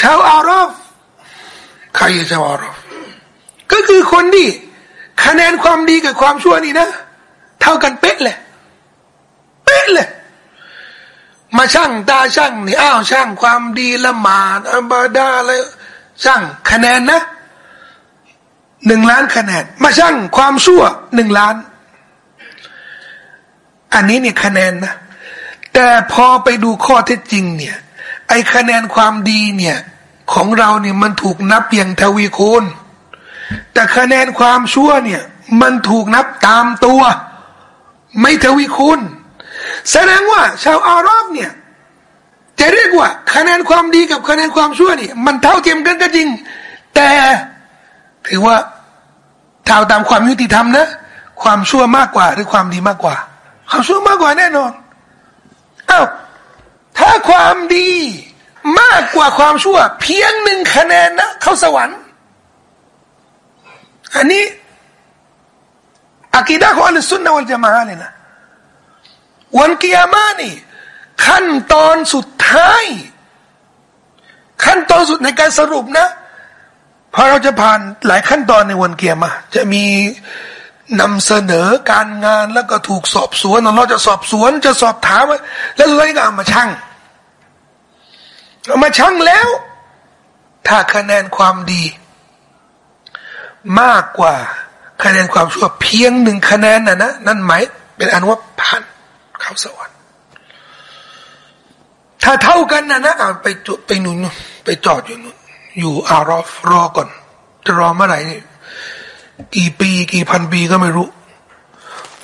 ชาวอารอฟใครชาวอารอฟก็คือคนที่ คะแนนความดีกับความชั่วนี่นะ เท่ากันเป๊ะเลยเป๊ะเลยมาช่างตาช่างนี่อ้าวช่างความดีละหมาดอับาดาอะไรช่างคะแนนนะหนึ่งล้านคะแนน มาช่างความชั่วหนึ่งล้าน อันนี้เนี่ยคะแนนนะแต่พอไปดูข้อเท็จจริงเนี่ย ไอคะแนนความดีเนี่ย ของเราเนี่ยมันถูกนับเพียงทวีคูณ แต่คะแนนความชั่วเนี่ย มันถูกนับตามตัว ไม่ทวีคูณแสดงว่า ชาวอารอบเนี่ยจะเรียกว่าคะแนนความดีกับคะแนนความชั่วนี่มันเท่าเทียมกันก็จริง แต่ถือว่าเท่าตามความยุติธรรมนะ ความชั่วมากกว่าหรือความดีมากกว่า ความชั่วมากกว่าแน่นอนอา้าวถ้าความดีมากกว่าความชั่ว เพียงหนึ่งคะแนนนะ เข้าสวรรค์ อันนี้อากีดะของอัลสุนนะวัลจามะเลยนะวันกิยามานี่ ขั้นตอนสุดท้าย ขั้นตอนสุดในการสรุปนะพอเราจะผ่านหลายขั้นตอนในวันเกียร์มาจะมีนำเสนอการงานแล้วก็ถูกสอบสวนเราจะสอบสวนจะสอบถาม แล้วเลยก็เอามาชั่งเอามาชั่งแล้ว ถ้าคะแนนความดี มากกว่าคะแนนความชั่วเพียงหนึ่งคะแนนนะนะนั่นหมายเป็นอันว่าผ่านเข้าสวรรค์ถ้าเท่ากันนะนะไปจุไปนู่นไปจอดอยู่นู่นอยู่อารอฟรอก่อน จะรอเมื่อไหร่นี่กี่ปีกี่พันปีก็ไม่รู้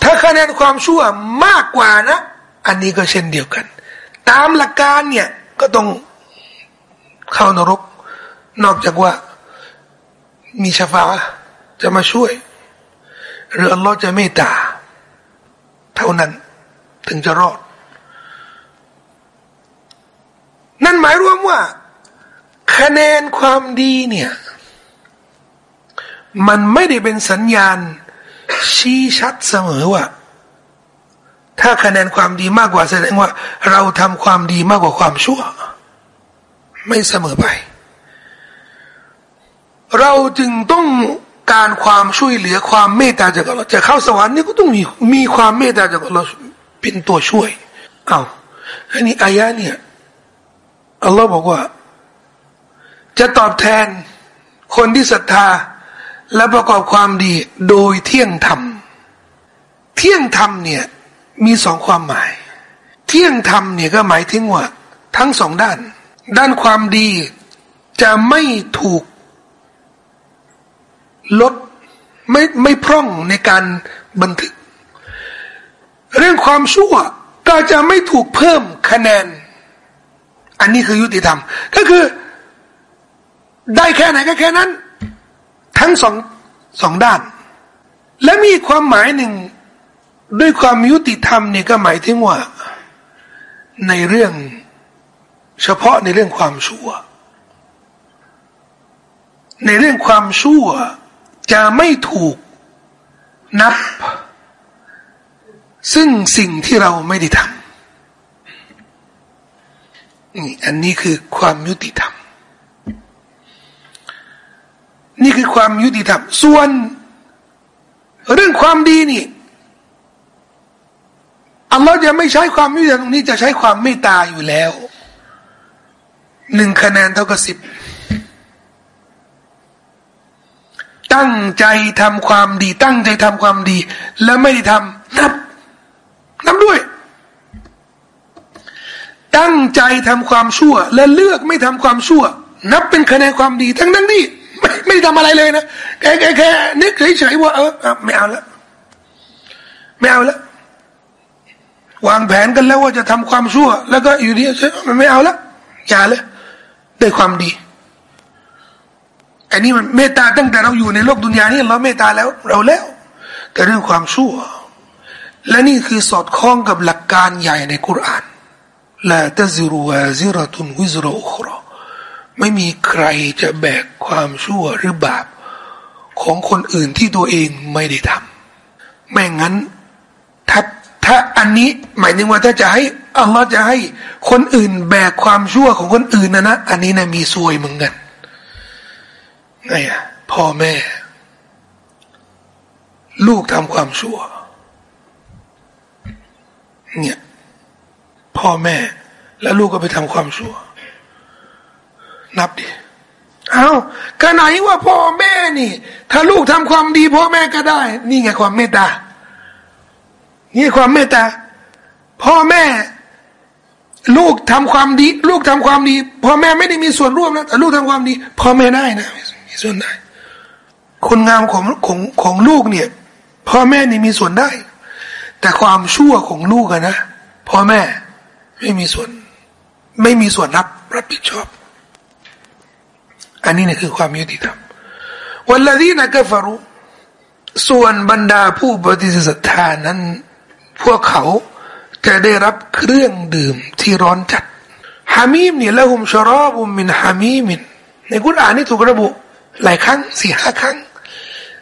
ถ้าคะแนนความชั่วมากกว่านะ อันนี้ก็เช่นเดียวกัน ตามหลักการเนี่ยก็ต้องเข้านรก นอกจากว่า มีชาฟาจะมาช่วย หรืออัลลอฮ์จะเมตตา เท่านั้น ถึงจะรอด นั่นหมายรวมว่า คะแนนความดีเนี่ย มันไม่ได้เป็นสัญญาณ ชี้ชัดเสมอว่า ถ้าคะแนนความดีมากกว่าแสดงว่า เราทำความดีมากกว่าความชั่ว ไม่เสมอไป เราจึงต้องการความช่วยเหลือความเมตตาจากเราจะเข้าสวรรค์นี่ก็ต้องมีมีความเมตตาจากเราเป็นตัวช่วย เอาอันนี้อายะเนี่ยอัลลอฮ์บอกว่า จะตอบแทนคนที่ศรัทธาและประกอบความดีโดยเที่ยงธรรม เที่ยงธรรมเนี่ยมีสองความหมาย เที่ยงธรรมเนี่ยก็หมายถึงว่า ทั้งสองด้าน ด้านความดีจะไม่ถูก ลดไม่ไม่พร่องในการบันทึก เรื่องความชั่วก็จะไม่ถูกเพิ่มคะแนน อันนี้คือยุติธรรม ก็คือ ได้แค่ไหนก็แค่นั้น ทั้งสองสองด้าน และมีความหมายหนึ่งด้วยความยุติธรรมนี่ก็หมายถึงว่า ในเรื่องเฉพาะในเรื่องความชั่ว ในเรื่องความชั่ว จะไม่ถูกนับ ซึ่งสิ่งที่เราไม่ได้ทำนี่อันนี้คือความยุติธรรม นี่คือความยุติธรรม ส่วน เรื่องความดีนี่อัลลอฮ์จะไม่ใช้ความยุติธรรมตรงนี้จะใช้ความเมตตาอยู่แล้วหนึ่งคะแนนเท่ากับสิบ ตั้งใจทำความดี ตั้งใจทำความดี แล้วไม่ได้ทำนับนับด้วย ตั้งใจทำความชั่ว และเลือกไม่ทำความชั่ว นับเป็นคะแนนความดี ทั้งนั้นที่ไม่ไม่ทำอะไรเลยนะแค่แค่แค่นึกเฉยๆว่าเออไม่เอาแล้วไม่เอาแล้ววางแผนกันแล้วว่าจะทำความชั่ว แล้วก็อยู่ดีเฉยไม่เอาแล้วอย่าเลยได้ความดี อันนี้มันเมตตาตั้งแต่เราอยู่ในโลกดุนยานี่เราเมตตาแล้ว เราแล้ว แต่เรื่องความชั่ว และนี่คือสอดคล้องกับหลักการใหญ่ในคุรานละตซิรุวาซิรตุนวิซรอุครอไม่มีใครจะแบกความชั่วหรือบาปของคนอื่นที่ตัวเองไม่ได้ทำไม่งั้นถ้าถ้าอันนี้หมายถึงว่าถ้าจะให้อัลลอฮ์จะให้คนอื่นแบกความชั่วของคนอื่นนะนะ อันนี้นะมีซวยเหมือนกัน ไงอะพ่อแม่ ลูกทำความชั่ว เนี่ย พ่อแม่ แล้วลูกก็ไปทำความชั่ว นับดิเอาขนาดว่าพ่อแม่นี่ ถ้าลูกทำความดี พ่อแม่ก็ได้ นี่ไงความเมตตา นี่ความเมตตา พ่อแม่ ลูกทำความดี ลูกทำความดี พ่อแม่ไม่ได้มีส่วนร่วมนะแต่ลูกทำความดี พ่อแม่ได้นะ ส่วนได้ คนงามของของของลูกเนี่ยพ่อแม่นี่มีส่วนได้ แต่ความชั่วของลูกอะนะพ่อแม่ไม่มีส่วน ไม่มีส่วนรับรับผิดชอบ อันนี้นี่คือความยุติธรรมวันละที่นักฟารุส่วนบรรดาผู้ปฏิเสธศรัทธานั้น พวกเขาจะได้รับเครื่องดื่มที่ร้อนจัดฮามีมเนี่ยละหุมชราบุมมินฮามีมินในกุรอานนี่ถูกระบุ หลายครั้งสี่ห้าครั้ง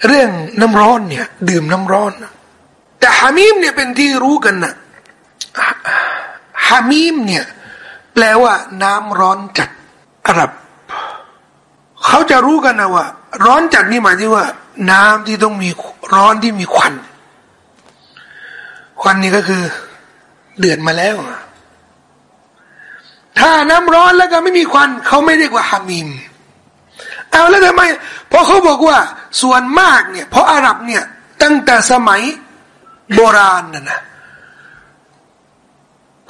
เรื่องน้ำร้อนเนี่ย ดื่มน้ำร้อน แต่ฮามีมเนี่ยเป็นที่รู้กันนะฮามีมเนี่ย แปลว่า น้ำร้อนจัดอาหรับเขาจะรู้กันนะว่า ร้อนจัดนี่หมายถึงว่า น้ำที่ต้องมีร้อนที่มีควันควันนี่ก็คือ เดือดมาแล้วถ้าน้ำร้อนแล้วก็ไม่มีควันเขาไม่เรียกว่าฮามีม เอาแล้วทำไมเพราะเขาบอกว่าส่วนมากเนี่ย เพราะอาหรับเนี่ยตั้งแต่สมัยโบราณน่ะนะ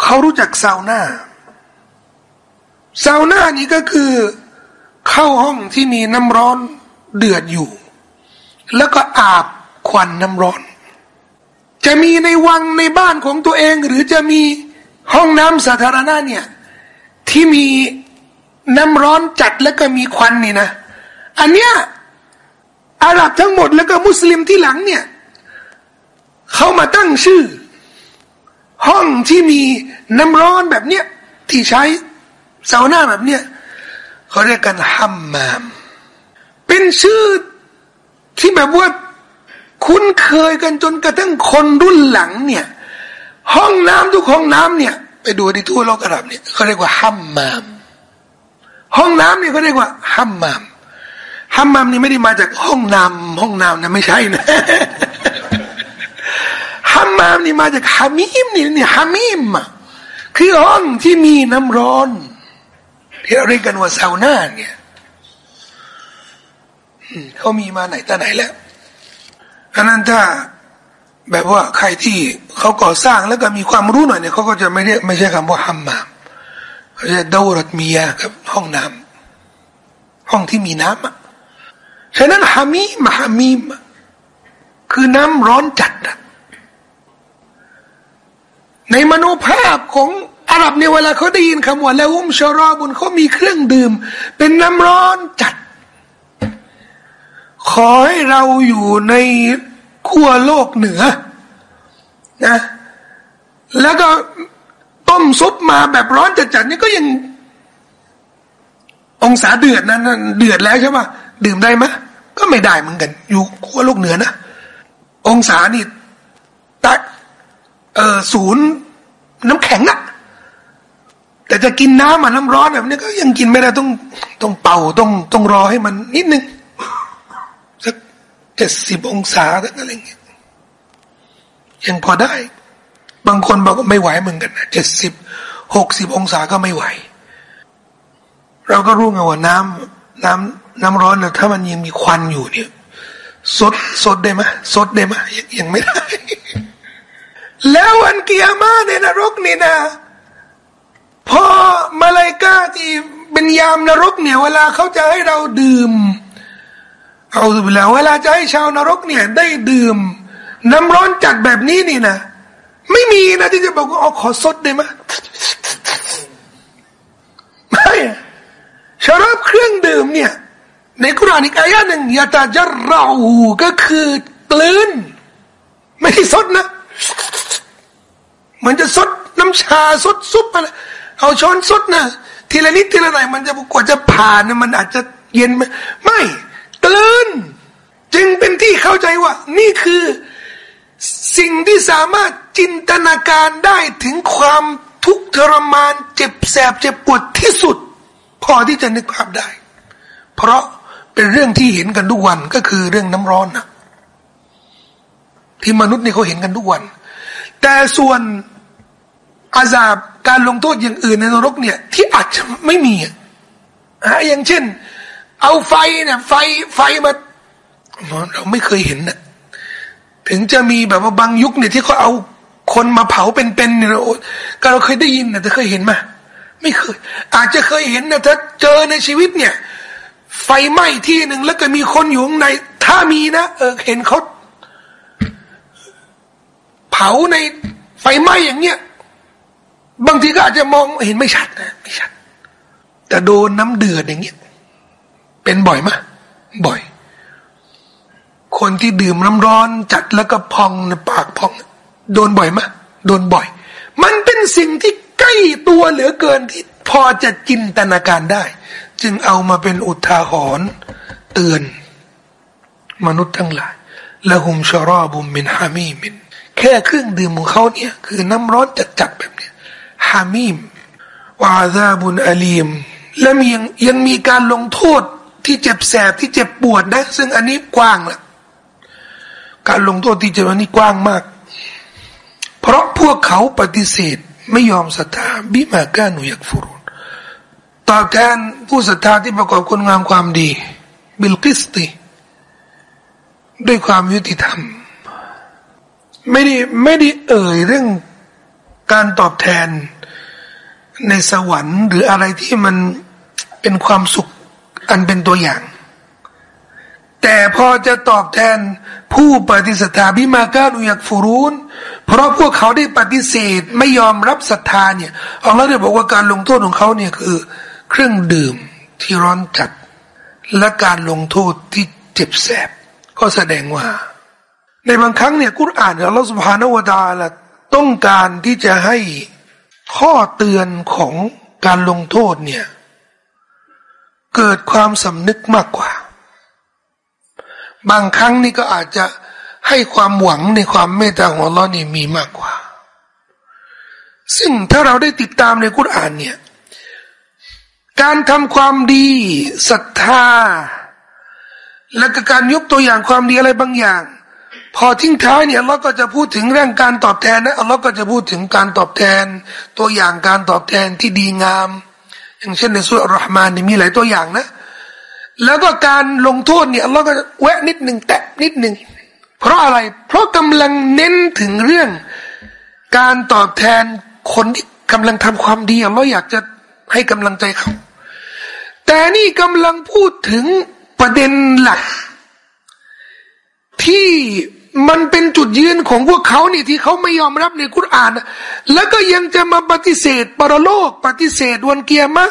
เขารู้จักซาวน่าซาวน่านี่ก็คือเข้าห้องที่มีน้ำร้อนเดือดอยู่ แล้วก็อาบควันน้ำร้อน จะมีในวังในบ้านของตัวเอง หรือจะมีห้องน้ำสาธารณะเนี่ย ที่มีน้ำร้อนจัดแล้วก็มีควันนี่นะ อันเนี้ยอาหรับทั้งหมดแล้วก็มุสลิมที่หลังเนี่ยเขามาตั้งชื่อ ห้องที่มีน้ำร้อนแบบเนี้ยที่ใช้เซาวน่าแบบเนี้ยเขาเรียกกันฮัมมาม เป็นชื่อที่แบบว่าคุ้นเคยกันจนกระทั่งคนรุ่นหลังเนี่ย ห้องน้ำทุกห้องน้ำเนี่ย ไปดูที่ทั่วโลกอาหรับเนี่ยเขาเรียกว่าฮัมมาม ห้องน้ำเนี่ยเขาเรียกว่าฮัมมาม ฮัมมามนี่ไม่ได้มาจากห้องน้ำห้องน้ำนะไม่ใช่นะฮัมมามนี่มาจากฮามิมนี่นี่ฮามิมคือห้องที่มีน้ำร้อนที่เราเรียกกันว่าซาวน่าเนี่ยเขามีมาไหนแต่ไหนแล้วอันนั้นถ้าแบบว่าใครที่เขาก่อสร้างแล้วก็มีความรู้หน่อยเนี่ยเขาก็จะไม่เรียกไม่ใช่คำว่าฮัมมามเขาจะดาวรถมียกับห้องน้ำห้องที่มีน้ำอะ ฉะนั้นฮามีมฮามีมคือน้ำร้อนจัดอะในมโนภาพของอาหรับเนี่ยเวลาเขาได้ยินคำว่าละหุมชารอบุนเขามีเครื่องดื่ม เป็นน้ำร้อนจัด ขอให้เราอยู่ในขั้วโลกเหนือนะแล้วก็ต้มซุปมาแบบร้อนจัดๆนี่ก็ยัง องศาเดือดนั้นเดือดแล้วใช่ปะ ดื่มได้ไหมก็ไม่ได้เหมือนกัน อยู่ขั้วโลกเหนือนะองศานี่ตักเออศูนย์น้ำแข็งอะแต่จะกินน้ำมันน้ำร้อนแบบนี้ก็ยังกินไม่ได้ต้องต้องเป่าต้องต้องรอให้มันนิดนึงสักเจ็ดสิบองศาอะไรเงี้ยยังพอได้ บางคนบอกไม่ไหวเหมือนกันนะเจ็ดสิบหกสิบองศาก็ไม่ไหว เราก็รู้ไงว่าน้ำน้ำ น้ำร้อนนี่ยถ้ามันยังมีควันอยู่เนี่ยสดสดได้ไหมสดได้ไหมยังไม่ได้ แล้ววันเกียร์มาในนรกนี่นะพอมาลายกาที่เป็นยามนรกเนี่ย เวลาเขาจะให้เราดื่ม เอาสุดแล้วเวลาจะให้ชาวนรกเนี่ย ได้ดื่ม น้ำร้อนจัดแบบนี้นี่นะไม่มีนะที่จะบอกว่าเอาขอสดได้ไหมไม่ชารับเครื่องดื่มเนี่ย ในคุรานอีกอายะหนึ่งยาตาจราหูก็คือกลืนไม่ใช่สดนะ มันจะสดน้ำชาสดซุปอะไรเอาช้อนสดนะทีละนิดทีละหน่อยมันจะกว่าจะผ่านมันอาจจะเย็นไหมไม่เตือนจึงเป็นที่เข้าใจว่า นี่คือสิ่งที่สามารถจินตนาการได้ถึงความทุกข์ทรมาน เจ็บแสบเจ็บปวดที่สุด พอที่จะนึกภาพได้ เพราะ เป็นเรื่องที่เห็นกันทุกวันก็คือเรื่องน้ำร้อนนะที่มนุษย์นี่เขาเห็นกันทุกวัน แต่ส่วนอาซาบการลงโทษอย่างอื่นในนรกเนี่ย ที่อาจจะไม่มีอะอย่างเช่น เอาไฟเนี่ยไฟไฟมาเราไม่เคยเห็นนะถึงจะมีแบบว่าบางยุคเนี่ยที่เขาเอาคนมาเผาเป็นๆเนี่ยก็เราเคยได้ยินนะแต่เคยเห็นไหมไม่เคย อาจจะเคยเห็นนะถ้าเจอในชีวิตเนี่ย ไฟไหม้ที่หนึ่งแล้วก็มีคนอยู่ใน ถ้ามีนะเออเห็นเขาเผาในไฟไหม้อย่างเนี้ยบางทีก็อาจจะมองเห็นไม่ชัดนะไม่ชัด แต่โดนน้ำเดือดอย่างเงี้ยเป็นบ่อยไหมบ่อย คนที่ดื่มน้ำร้อนจัดแล้วก็พองในปากพอง โดนบ่อยไหมโดนบ่อย มันเป็นสิ่งที่ใกล้ตัวเหลือเกินที่พอจะจินตนาการได้ จึงเอามาเป็นอุทาหรณ์เตือน มนุษย์ทั้งหลายละหุมชรอบุมมินฮามีมิน แค่เครื่องดื่มของเขาเนี่ย คือน้ำร้อนจัดๆแบบเนี้ยฮามีมวาซาบุนอาลีม และมียังยังมีการลงโทษที่เจ็บแสบที่เจ็บปวดนะ ซึ่งอันนี้กว้างละการลงโทษที่เจ็บอันนี้กว้างมาก เพราะพวกเขาปฏิเสธไม่ยอมศรัทธาบิมากานุยักฟุรุ ต่อแทนผู้ศรัทธาที่ประกอบคุณงามความดี บิลกิสติ ด้วยความยุติธรรม ไม่ได้ไม่ได้เอ่ยเรื่องการตอบแทนในสวรรค์หรืออะไรที่มันเป็นความสุขอันเป็นตัวอย่าง แต่พอจะตอบแทนผู้ปฏิสัทธาบิมาการอุยักฟูรุนเพราะพวกเขาได้ปฏิเสธไม่ยอมรับศรัทธาเนี่ยอัลลอฮ์ได้บอกว่าการลงโทษของเขาเนี่ยคือ เครื่องดื่มที่ร้อนจัด และการลงโทษที่เจ็บแสบ ก็แสดงว่า ในบางครั้งเนี่ยกุรอานอัลลอฮ์สุบฮานาวะตาละต้องการที่จะให้ข้อเตือนของการลงโทษเนี่ย เกิดความสำนึกมากกว่า บางครั้งนี่ก็อาจจะให้ความหวังในความเมตตาของเรานี่มีมากกว่า ซึ่งถ้าเราได้ติดตามในกุรอานเนี่ย การทำความดีศรัทธา และก็การยกตัวอย่างความดีอะไรบางอย่าง พอทิ้งท้ายเนี่ยเราก็จะพูดถึงเรื่องการตอบแทนนะเราก็จะพูดถึงการตอบแทน ตัวอย่างการตอบแทนที่ดีงาม อย่างเช่นในสุรรหมานนี่มีหลายตัวอย่างนะ แล้วก็การลงโทษเนี่ยเราก็แวะนิดหนึ่งแตะนิดหนึ่งเพราะอะไร เพราะกำลังเน้นถึงเรื่อง การตอบแทนคนที่กำลังทำความดีเราอยากจะ ให้กำลังใจเขา แต่นี่กำลังพูดถึงประเด็นหลัก ที่มันเป็นจุดยืนของพวกเขานี่ที่เขาไม่ยอมรับในคุรานแล้วก็ยังจะมาปฏิเสธปรโลก ปฏิเสธวันเกียร์มะ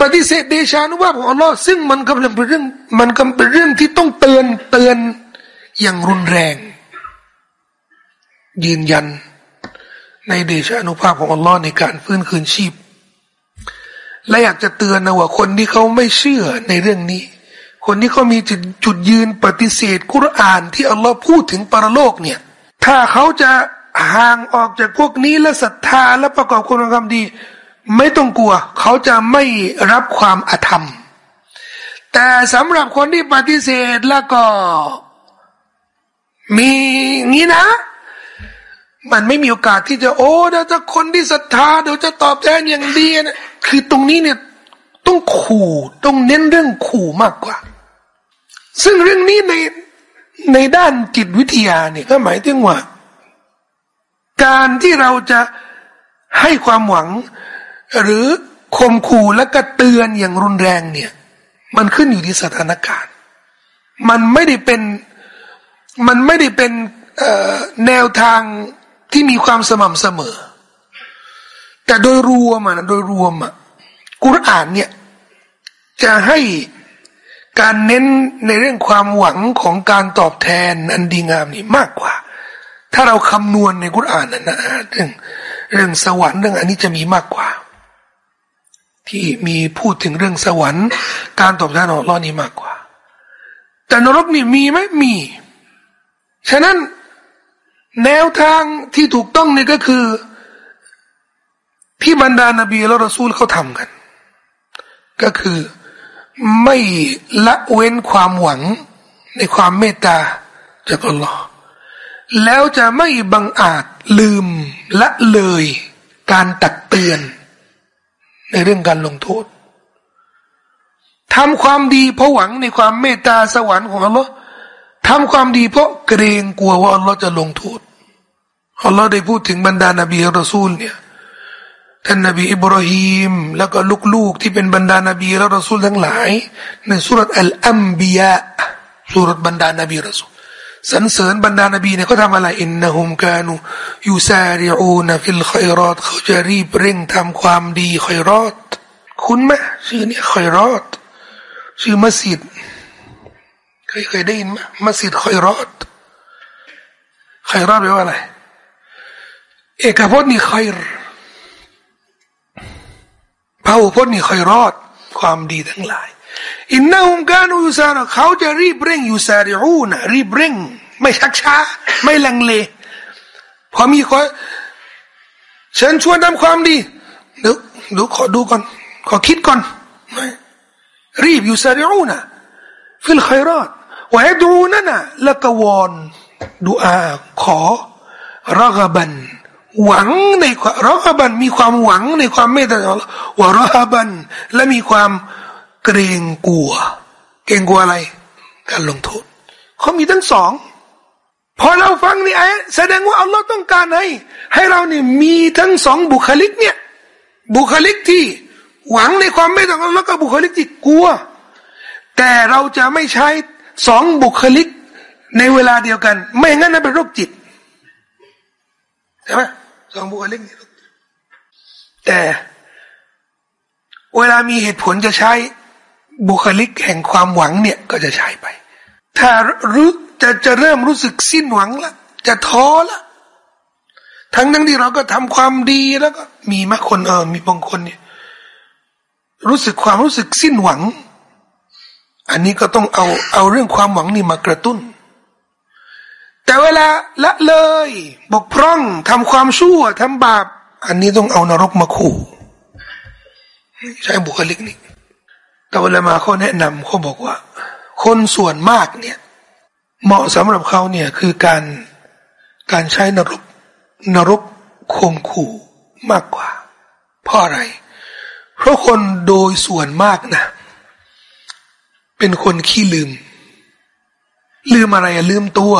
ปฏิเสธเดชานุภาพของอัลลอฮ์ซึ่งมันกำลังเป็นเรื่องมันกำลังเป็นเรื่องที่ต้องเตือนเตือนอย่างรุนแรง ยืนยันในเดชอนุภาพของอัลลอฮ์ในการฟื้นคืนชีพ และอยากจะเตือนนะว่าคนที่เขาไม่เชื่อในเรื่องนี้ คนที่เขามีจุดจุดยืนปฏิเสธกุรานที่อัลลอฮ์พูดถึงปรโลกเนี่ย ถ้าเขาจะห่างออกจากพวกนี้และศรัทธาและประกอบคุณธรรมดี ไม่ต้องกลัว เขาจะไม่รับความอธรรม แต่สำหรับคนที่ปฏิเสธแล้วก็ มีงี้นะ มันไม่มีโอกาสที่จะโอ้เดี๋ยวถ้าคนที่ศรัทธาเดี๋ยวจะตอบแทนอย่างดีนะคือตรงนี้เนี่ยต้องขู่ต้องเน้นเรื่องขู่มากกว่า ซึ่งเรื่องนี้ในในด้านจิตวิทยาเนี่ยก็หมายถึงว่า การที่เราจะให้ความหวัง หรือข่มขู่และกระเตือนอย่างรุนแรงเนี่ย มันขึ้นอยู่ที่สถานการณ์ มันไม่ได้เป็นมันไม่ได้เป็นแนวทาง ที่มีความสม่ำเสมอ แต่โดยรวมอะโดยรวมอะกุรอานเนี่ย จะให้การเน้นในเรื่องความหวังของการตอบแทนอันดีงามนี่มากกว่า ถ้าเราคำนวณในกุรอานนะนะเรื่องเรื่องสวรรค์เรื่องอันนี้จะมีมากกว่า ที่มีพูดถึงเรื่องสวรรค์ การตอบแทนของเรานี่มากกว่า แต่นรกนี่มีไหมมี ฉะนั้น แนวทางที่ถูกต้องนี่ก็คือ ที่บรรดานบีและรอซูลเขาทำกัน ก็คือไม่ละเว้นความหวังในความเมตตาจากอัลลอฮ์แล้วจะไม่บังอาจลืมละเลยการตักเตือน ในเรื่องการลงโทษทำความดีเพราะหวังในความเมตตาสวรรค์ของอัลลอฮ์ ทำความดีเพราะเกรงกลัวว่าอัลลอฮ์จะลงโทษอัลลอฮ์ได้พูดถึงบรรดานบีรอซูลเนี่ยท่านนบีอิบราฮิมแล้วก็ลูกๆที่เป็นบรรดานบีและรอซูลทั้งหลาย ในสุรษอัลอัมบียะสุรษบรรดานบีรอซูลสรรเสริญบรรดานบีเนี่ยเขาทำอะไรอินนะฮุมกานูยูซาริอูนฟิลขัยรอดเขาจะรีบเร่งทำความดีขัยรอด คุณไหมชื่อเนี่ยขัยรอด ชื่อมัสยิด เคยเคยได้ยินไหมมัสยิดคอยรอดคอยรอดแปลว่าอะไร เอกพจน์นี่คอยพระอุพจน์นี่คอยรอด ความดีทั้งหลาย อินนาอุมกานูยูซาเขาจะรีบเร่งยูซาริอูนะรีบเร่ง ไม่ชักช้า ไม่ลังเล พอมีคนเชิญชวนทำความดีเดี๋ยวดูขอดูก่อน ขอคิดก่อน รีบยูซาริอูนะฟิลขัยรอด วายดูนั่นน่ะล้วก็วอนดูอาขอรักบัน หวังในความรักบันมีความหวังในความเมตตาว่ารักบันและมีความเกรงกลัว เกรงกลัวอะไร การลงโทษเขามีทั้งสองพอเราฟังนี่ไอ้แสดงว่าอัลลอฮ์ต้องการให้ ให้เราเนี่ยมีทั้งสองบุคลิกเนี่ย บุคลิกที่หวังในความเมตตาของเราแล้วก็บุคลิกที่กลัว แต่เราจะไม่ใช้ สองบุคลิกในเวลาเดียวกัน ไม่งั้นนะเป็นโรคจิตใช่ไหมสองบุคลิกนี่แต่เวลามีเหตุผลจะใช้บุคลิกแห่งความหวังเนี่ยก็จะใช้ไป ถ้ารู้จะจะเริ่มรู้สึกสิ้นหวังละจะท้อละทั้งนั้นที่เราก็ทำความดีแล้วก็มีมากคนเออมีบางคนเนี่ย รู้สึกความรู้สึกสิ้นหวัง นนี้ก็ต้องเอาเอาเรื่องความหวังนี่มากระตุ้น แต่เวลาละเลย บกพร่องทำความชั่วทำบาป อันนี้ต้องเอานรกมาขู่ใช้บุคลิกนี้แต่เวลามาเขาแนะนำเขาบอกว่า คนส่วนมากเนี่ย เหมาะสำหรับเขาเนี่ยคือการการใช้นรกนรกคมขู่มากกว่า เพราะอะไร เพราะคนโดยส่วนมากนะ เป็นคนขี้ลืม ลืมอะไรลืมตัว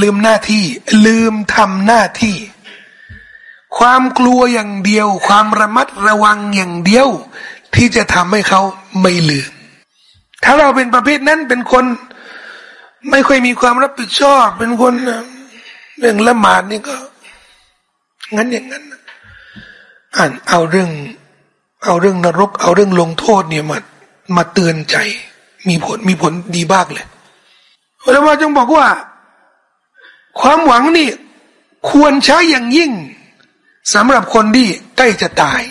ลืมหน้าที่ ลืมทำหน้าที่ ความกลัวอย่างเดียว ความระมัดระวังอย่างเดียว ที่จะทำให้เขาไม่ลืม ถ้าเราเป็นประเภทนั้นเป็นคน ไม่ค่อยมีความรับผิดชอบ เป็นคนเรื่องละหมาดนี่ก็ งั้นอย่างนั้นอ่านเอาเรื่อง เอาเรื่องนรก เอาเรื่องลงโทษเนี่ยมามาเตือนใจ มีผลมีผลดีบ้างเลยแล้วมาจงบอกว่า ความหวังนี่ ควรใช้อย่างยิ่งสำหรับคนที่ใกล้จะตาย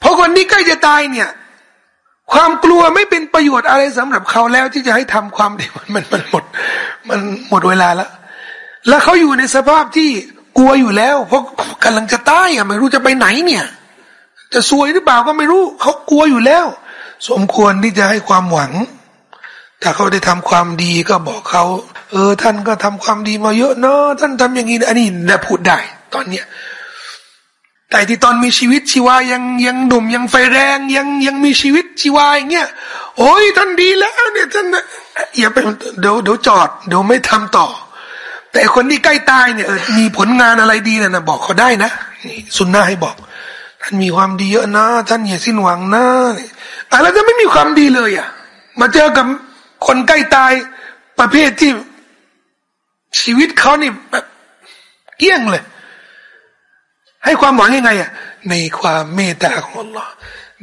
เพราะคนที่ใกล้จะตายเนี่ย ความกลัวไม่เป็นประโยชน์อะไรสำหรับเขาแล้วที่จะให้ทำความดีมันมันหมด มันหมดเวลาแล้ว แล้วเขาอยู่ในสภาพที่กลัวอยู่แล้ว เพราะกำลังจะตายอะไม่รู้จะไปไหนเนี่ย จะซวยหรือเปล่าก็ไม่รู้ เขากลัวอยู่แล้ว สมควรที่จะให้ความหวัง ถ้าเขาได้ทำความดีก็บอกเขาเออ ท่านก็ทำความดีมาเยอะเนาะท่านทำอย่างนี้อันนี้ได้พูดได้ ตอนเนี้ยแต่ที่ตอนมีชีวิตชีวายังยังหนุ่มยังไฟแรงยังยังมีชีวิตชีวาอย่างเงี้ยโอ้ยท่านดีแล้วเนี่ยท่านอย่าไปเดี๋ยวเดี๋ยวจอดเดี๋ยวไม่ทำต่อ แต่คนที่ใกล้ตายเนี่ยมีผลงานอะไรดีนะนะบอกเขาได้นะนี่สุนนะให้บอก ท่านมีความดีเยอะนะ ท่านอย่าสิ้นหวังนะอะไรจะไม่มีความดีเลยอะ มาเจอกับคนใกล้ตายประเภทที่ชีวิตเขานี่แบบเกี้ยงเลย ให้ความหวังยังไงอะ ในความเมตตาของอัลลอฮ์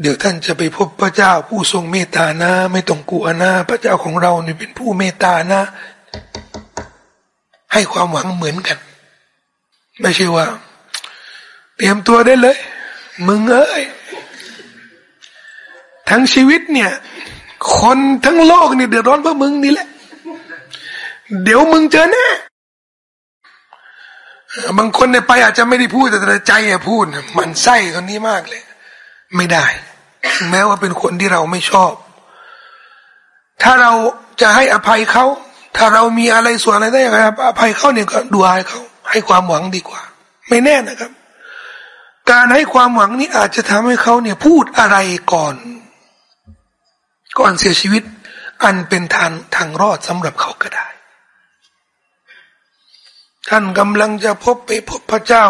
เดี๋ยวท่านจะไปพบพระเจ้าผู้ทรงเมตตานะ ไม่ต้องกลัวนะพระเจ้าของเราเนี่ยเป็นผู้เมตตานะ ให้ความหวังเหมือนกัน ไม่ใช่ว่า เตรียมตัวได้เลย มึงเอ้ย ทั้งชีวิตเนี่ย คนทั้งโลกเนี่ยเดือดร้อนเพราะมึงนี่แหละ เดี๋ยวมึงเจอแน่บางคนเนี่ยไปอาจจะไม่ได้พูดแต่ใจอะพูดมันไส้คนนี้มากเลย ไม่ได้ แม้ว่าเป็นคนที่เราไม่ชอบ ถ้าเราจะให้อภัยเขา ถ้าเรามีอะไรส่วนอะไรได้ยังไงอภัยเขาเนี่ยก็ดูให้เขาให้ความหวังดีกว่า ไม่แน่นะครับ การให้ความหวังนี้อาจจะทำให้เขาเนี่ยพูดอะไรก่อน ก่อนเสียชีวิต อันเป็นทางทางรอดสำหรับเขาก็ได้ ท่านกำลังจะพบไปพบพระเจ้า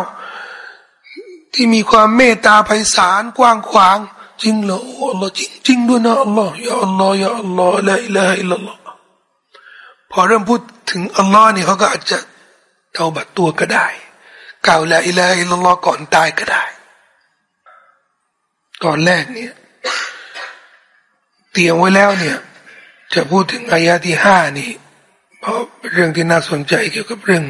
ที่มีความเมตตาไพศาลกว้างขวาง จริงเหรออัลลอฮ์จริงจริงด้วยนะอัลลอฮ์ยาอัลลอฮ์ยาอัลลอฮ์ละอิละฮ์อิลลัลลอฮ์พอเริ่มพูดถึงอัลลอฮ์นี่เขาก็อาจจะเตาบัดตัวก็ได้ กล่าวละอิละอิลลอก่อนตายก็ได้ ตอนแรกเนี่ยเตรียมไว้แล้วเนี่ย จะพูดถึงอายาที่ห้านี่ เพราะเรื่องที่น่าสนใจเกี่ยวกับเรื่อง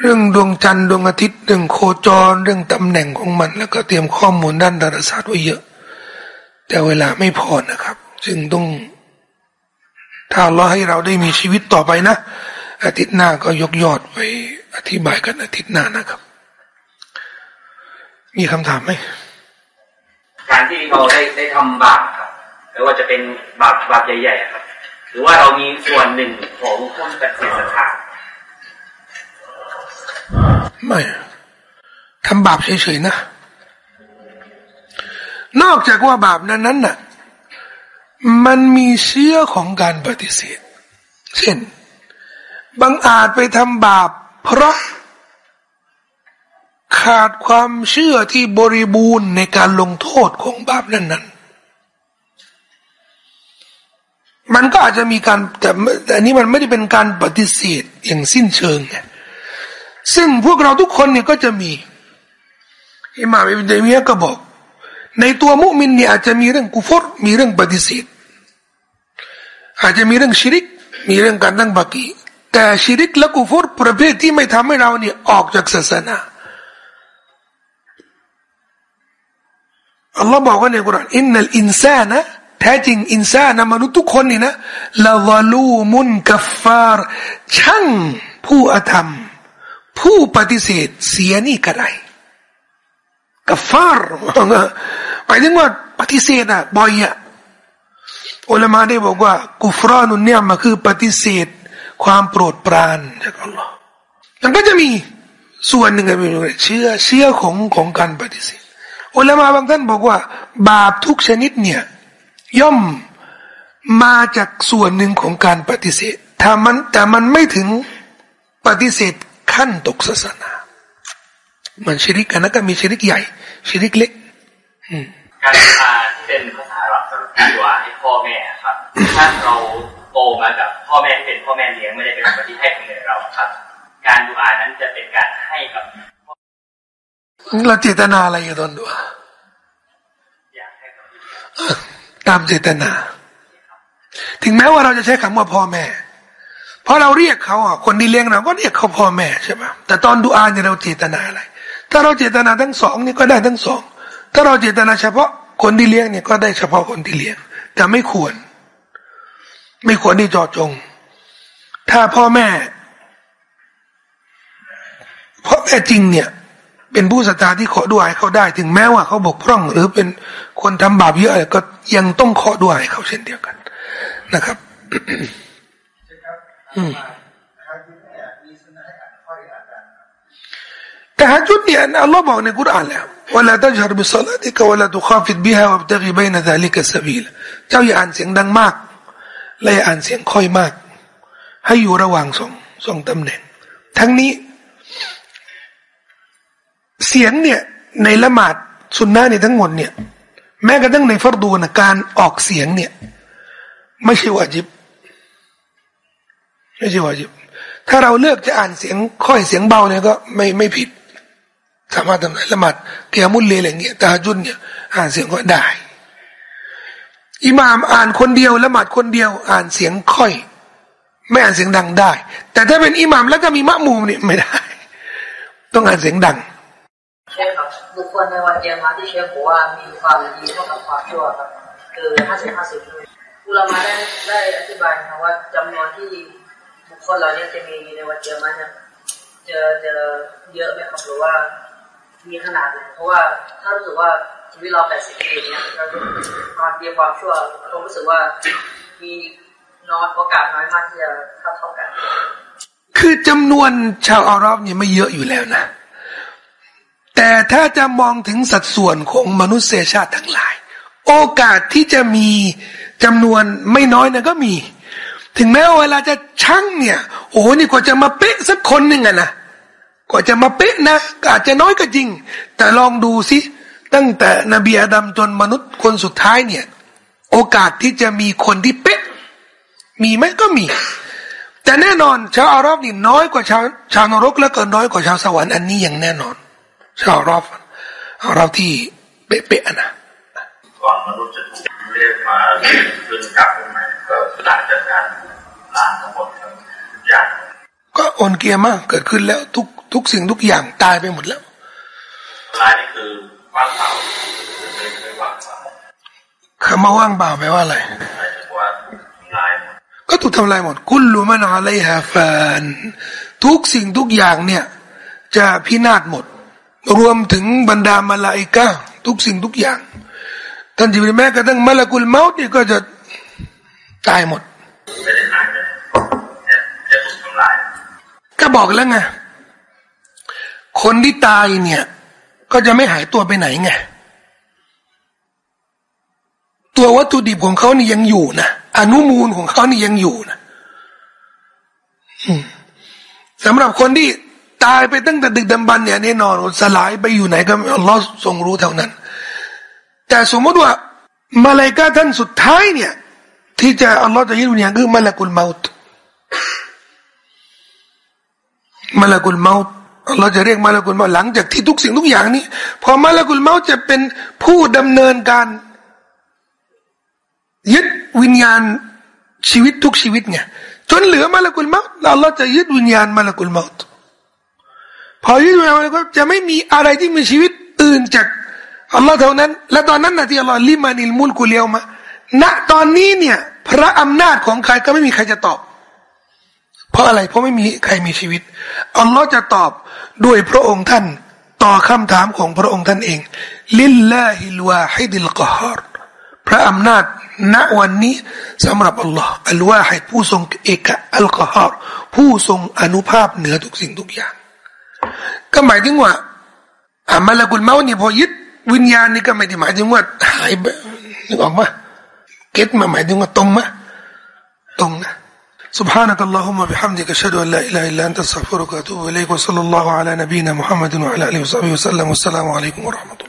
เรื่องดวงจันทร์ดวงอาทิตย์เรื่องโคจรเรื่องตำแหน่งของมัน แล้วก็เตรียมข้อมูลด้านดาราศาสตร์ไว้เยอะ แต่เวลาไม่พอนะครับ จึงต้องถ้าเราให้เราได้มีชีวิตต่อไปนะ อาทิตย์หน้าก็ยกยอดไปอธิบายกันอาทิตย์หน้านะครับ มีคำถามไหมการที่เราได้ได้ทำบาปครับไม่ว่าจะเป็นบาปบาปใหญ่ๆครับหรือว่าเรามีส่วนหนึ่งของคนแบบเสียสละไม่ทำบาปเฉยๆนะ นอกจากว่าบาปนั้นนั้นน่ะ มันมีเชื้อของการปฏิเสธ เช่น บางอาจไปทำบาป เพราะ ขาดความเชื่อที่บริบูรณ์ในการลงโทษของบาปนั้นนั้นมันก็อาจจะมีการแต่แต่อันนี้มันไม่ได้เป็นการปฏิเสธอย่างสิ้นเชิงไงซึ่งพวกเราทุกคนเนี่ยก็จะมีอิหม่ามอิบนุตัยมียก็บอก ในตัวมุมินเนี่ยอาจจะมีเรื่องกุฟรมีเรื่องปฏิเสธ อาจจะมีเรื่องชิริก มีเรื่องการตั้งบักี แต่ชิริกและกุฟรประเภทที่ไม่ทำให้เราเนี่ยออกจากศาสนาอัลลอฮ์บอกว่าในกุรานอินนัลอินซานะแท้จริงอินซานะมนุษย์ทุกคนนี่นะละวาลูมุนกัฟฟาร์ช่างผู้อธรรม ผู้ปฏิเสธเสียนี่กระไรกัฟฟาร์หมายถึงว่าปฏิเสธอะบ่อยอะอุลามาได้บอกว่ากุฟรานุเนี่ยมาคือปฏิเสธ ความโปรดปรานจากอัลลอฮ์มันก็จะมีส่วนหนึ่งเป็นเชื่อเชื่อของของการปฏิเสธอุลามาบางท่านบอกว่า บาปทุกชนิดเนี่ย ย่อมมาจากส่วนหนึ่งของการปฏิเสธถ้ามันแต่มันไม่ถึงปฏิเสธขั้นตกศาสนา มันชริกกันนะก็มีชริกใหญ่ชริกเล็กการดูอาที่เป็นภาษาอับสำหรับการดูอาให้พ่อแม่ครับ ถ้าเรา ตมากับพ่อแม่ที่เป็นพ่อแม่เลี้ยงไม่ได้เป็นคนที่ให้กำเนิดเราครับ การดูอานั้นจะเป็นการให้กับเราเจตนาอะไรอยู่ตอนดูอาตามเจตนา ถึงแม้ว่าเราจะใช้คำว่าพ่อแม่ เพราะเราเรียกเขาอะคนที่เลี้ยงเราก็เรียกเขาพ่อแม่ใช่ไหมแต่ตอนดูอาเนี่ยเราเจตนาอะไร ถ้าเราเจตนาทั้งสองนี่ก็ได้ทั้งสอง ถ้าเราเจตนาเฉพาะคนที่เลี้ยงเนี่ยก็ได้เฉพาะคนที่เลี้ยง แต่ไม่ควร ไม่ควรที่จอจง ถ้าพ่อแม่พ่อแม่จริงเนี่ย เป็นผู้ศรัทธาที่ขอด้วยเขาได้ ถึงแม้ว่าเขาบกพร่อง หรือเป็นคนทำบาปเยอะก็ยังต้องขอด้วยเขาเช่นเดียวกันนะครับแต่ฮัจุดเนี่ยอัลลอฮ์บอกในกุรอานแล้วว่าละตัจฮรบิสลาติกวะละตุขาฟิดบิฮะวับตะกีบัยนะซาลิกะสบีลเจ้าอย่าอ่านเสียงดังมาก และอย่าอ่านเสียงค่อยมาก ให้อยู่ระหว่างสองสองตำแหน่ง ทั้งนี้ เสียงเนี่ยในละหมาดสุนนะเนี่ยทั้งหมดเนี่ย แม้กระทั่งในฟัรดูนะการออกเสียงเนี่ย ไม่ใช่วาจิบ ไม่ใช่วาจิบ ถ้าเราเลือกจะอ่านเสียงค่อยเสียงเบาเนี่ยก็ไม่ไม่ผิด สามารถทำได้ละหมาดเกียมุลเลอะไรเงี้ยตาจุนเนี่ยอ่านเสียงก็ได้ อิหม่ามอ่านคนเดียวละหมาดคนเดียว อ่านเสียงค่อย ไม่อ่านเสียงดังได้ แต่ถ้าเป็นอิหม่ามแล้วก็มีมะมูมเนี่ยไม่ได้ ต้องอ่านเสียงดังใช่ครับบุคคลในวันเกียรมาที่เชฟบอกว่ามีความดีเท่ากับความชั่วครับคือห้าสิบห้าสิบอุลามาได้ได้อธิบายนะว่าจำนวนที่บุคคลเราเนี่ยจะมีในวันเจอมันเนี่ยจะจะเยอะไหมครับหรือว่ามีขนาดไหนเพราะว่าถ้ารู้สึกว่า ชีวิตเราแปดสิบปีเนี่ยเราความดีความชั่วเรารู้สึกว่ามีน้อยโอกาสน้อยมากที่จะเท่าเท่ากัน คือจำนวนชาวอารอบเนี่ยไม่เยอะอยู่แล้วนะแต่ถ้าจะมองถึงสัดส่วนของมนุษยชาติทั้งหลาย โอกาสที่จะมีจำนวนไม่น้อยนะก็มี ถึงแม้ว่าเวลาจะชั่งเนี่ยโอ้โหนี่กว่าจะมาเป๊ะสักคนหนึ่งอะนะกว่าจะมาเป๊ะนะอาจจะน้อยก็จริง แต่ลองดูสิ ตั้งแต่นบีอาดัมจนมนุษย์คนสุดท้ายเนี่ย โอกาสที่จะมีคนที่เป๊ะ มีไหมก็มี แต่แน่นอนชาวอารอบนี่น้อยกว่าชาวชาวนรกแล้วก็น้อยกว่าชาวสวรรค์อันนี้อย่างแน่นอน ชาวอารอบอารอบที่เป๊ะๆนะก่อนมนุษย์จะถูกเรียกมาขึ้นกับมาก็หลังจากการล้างทั้งหมดทุกอย่างก็โอนเกียร์มากเกิดขึ้นแล้วทุกทุกสิ่งทุกอย่างตายไปหมดแล้วลายนี่คือ ว่างเปล่าคำว่าว่างเปล่าแปลว่าอะไรก็ถูกทำลายหมด กุลูมันอะไรฮะฟานทุกสิ่งทุกอย่างเนี่ย จะพินาศหมด รวมถึงบรรดามาลาอิกาทุกสิ่งทุกอย่างท่านจิบรีแม้กระทั่งมาลากุลเมาส์นี่ก็จะตายหมดก็บอกแล้วไงคนที่ตายเนี่ย ก็จะไม่หายตัวไปไหนไง ตัววัตถุดิบของเขานี่ยังอยู่นะอนุมูลของเขานี่ยังอยู่นะสำหรับคนที่ตายไปตั้งแต่ดึกดำบรรเนี่ยแน่นอนสลายไปอยู่ไหนก็อัลลอฮ์ทรงรู้เท่านั้น แต่สมมติว่ามาเลกาท่านสุดท้ายเนี่ย ที่จะอัลลอฮ์จะยึดวิญญาณคือมาลากุลเมาต์มาลากุลเมาต์ อัลลอฮ์จะเรียกมาลากุลเมาหลังจากที่ทุกสิ่งทุกอย่างนี้ พอมาลากุลเมาจะเป็นผู้ดำเนินการ ยึดวิญญาณชีวิตทุกชีวิตไงจนเหลือมาลากุลเมาต์อัลลอฮ์จะยึดวิญญาณมาลากุลเมาพอยึดวิญญาณก็จะไม่มีอะไรที่มีชีวิตอื่นจากอัลลอฮ์เท่านั้น และตอนนั้นนะที่อัลลอฮ์ลิมานิลมุลกุเลียวมาณตอนนี้เนี่ย พระอำนาจของใครก็ไม่มีใครจะตอบ ราะอะไร เพราะไม่มีใครมีชีวิต อัลลอฮ์จะตอบด้วยพระองค์ท่าน ต่อคำถามของพระองค์ท่านเอง لله الواحد القهار พระอำนาจณวันนี้สำหรับอัลลอฮ์อัลวาฮิดผู้ทรงเอกอัลกฮาร์ผู้ทรงอนุภาพเหนือทุกสิ่งทุกอย่าง ก็หมายถึงว่าอา ملك الموت นี่พอยึดวิญญาณนี่ก็ไม่ได้หมายถึงว่าหายไปนึกออกไหม get มะ หมายถึงว่าตรงไหมตรงนะ سبحانك اللهم بحمدك أشهد أن لا إله إلا أنت أستغفرك وأتوب إليك وصلى الله على نبينا محمد وعلى آله وصحبه وسلم والسلام عليكم ورحمة الله.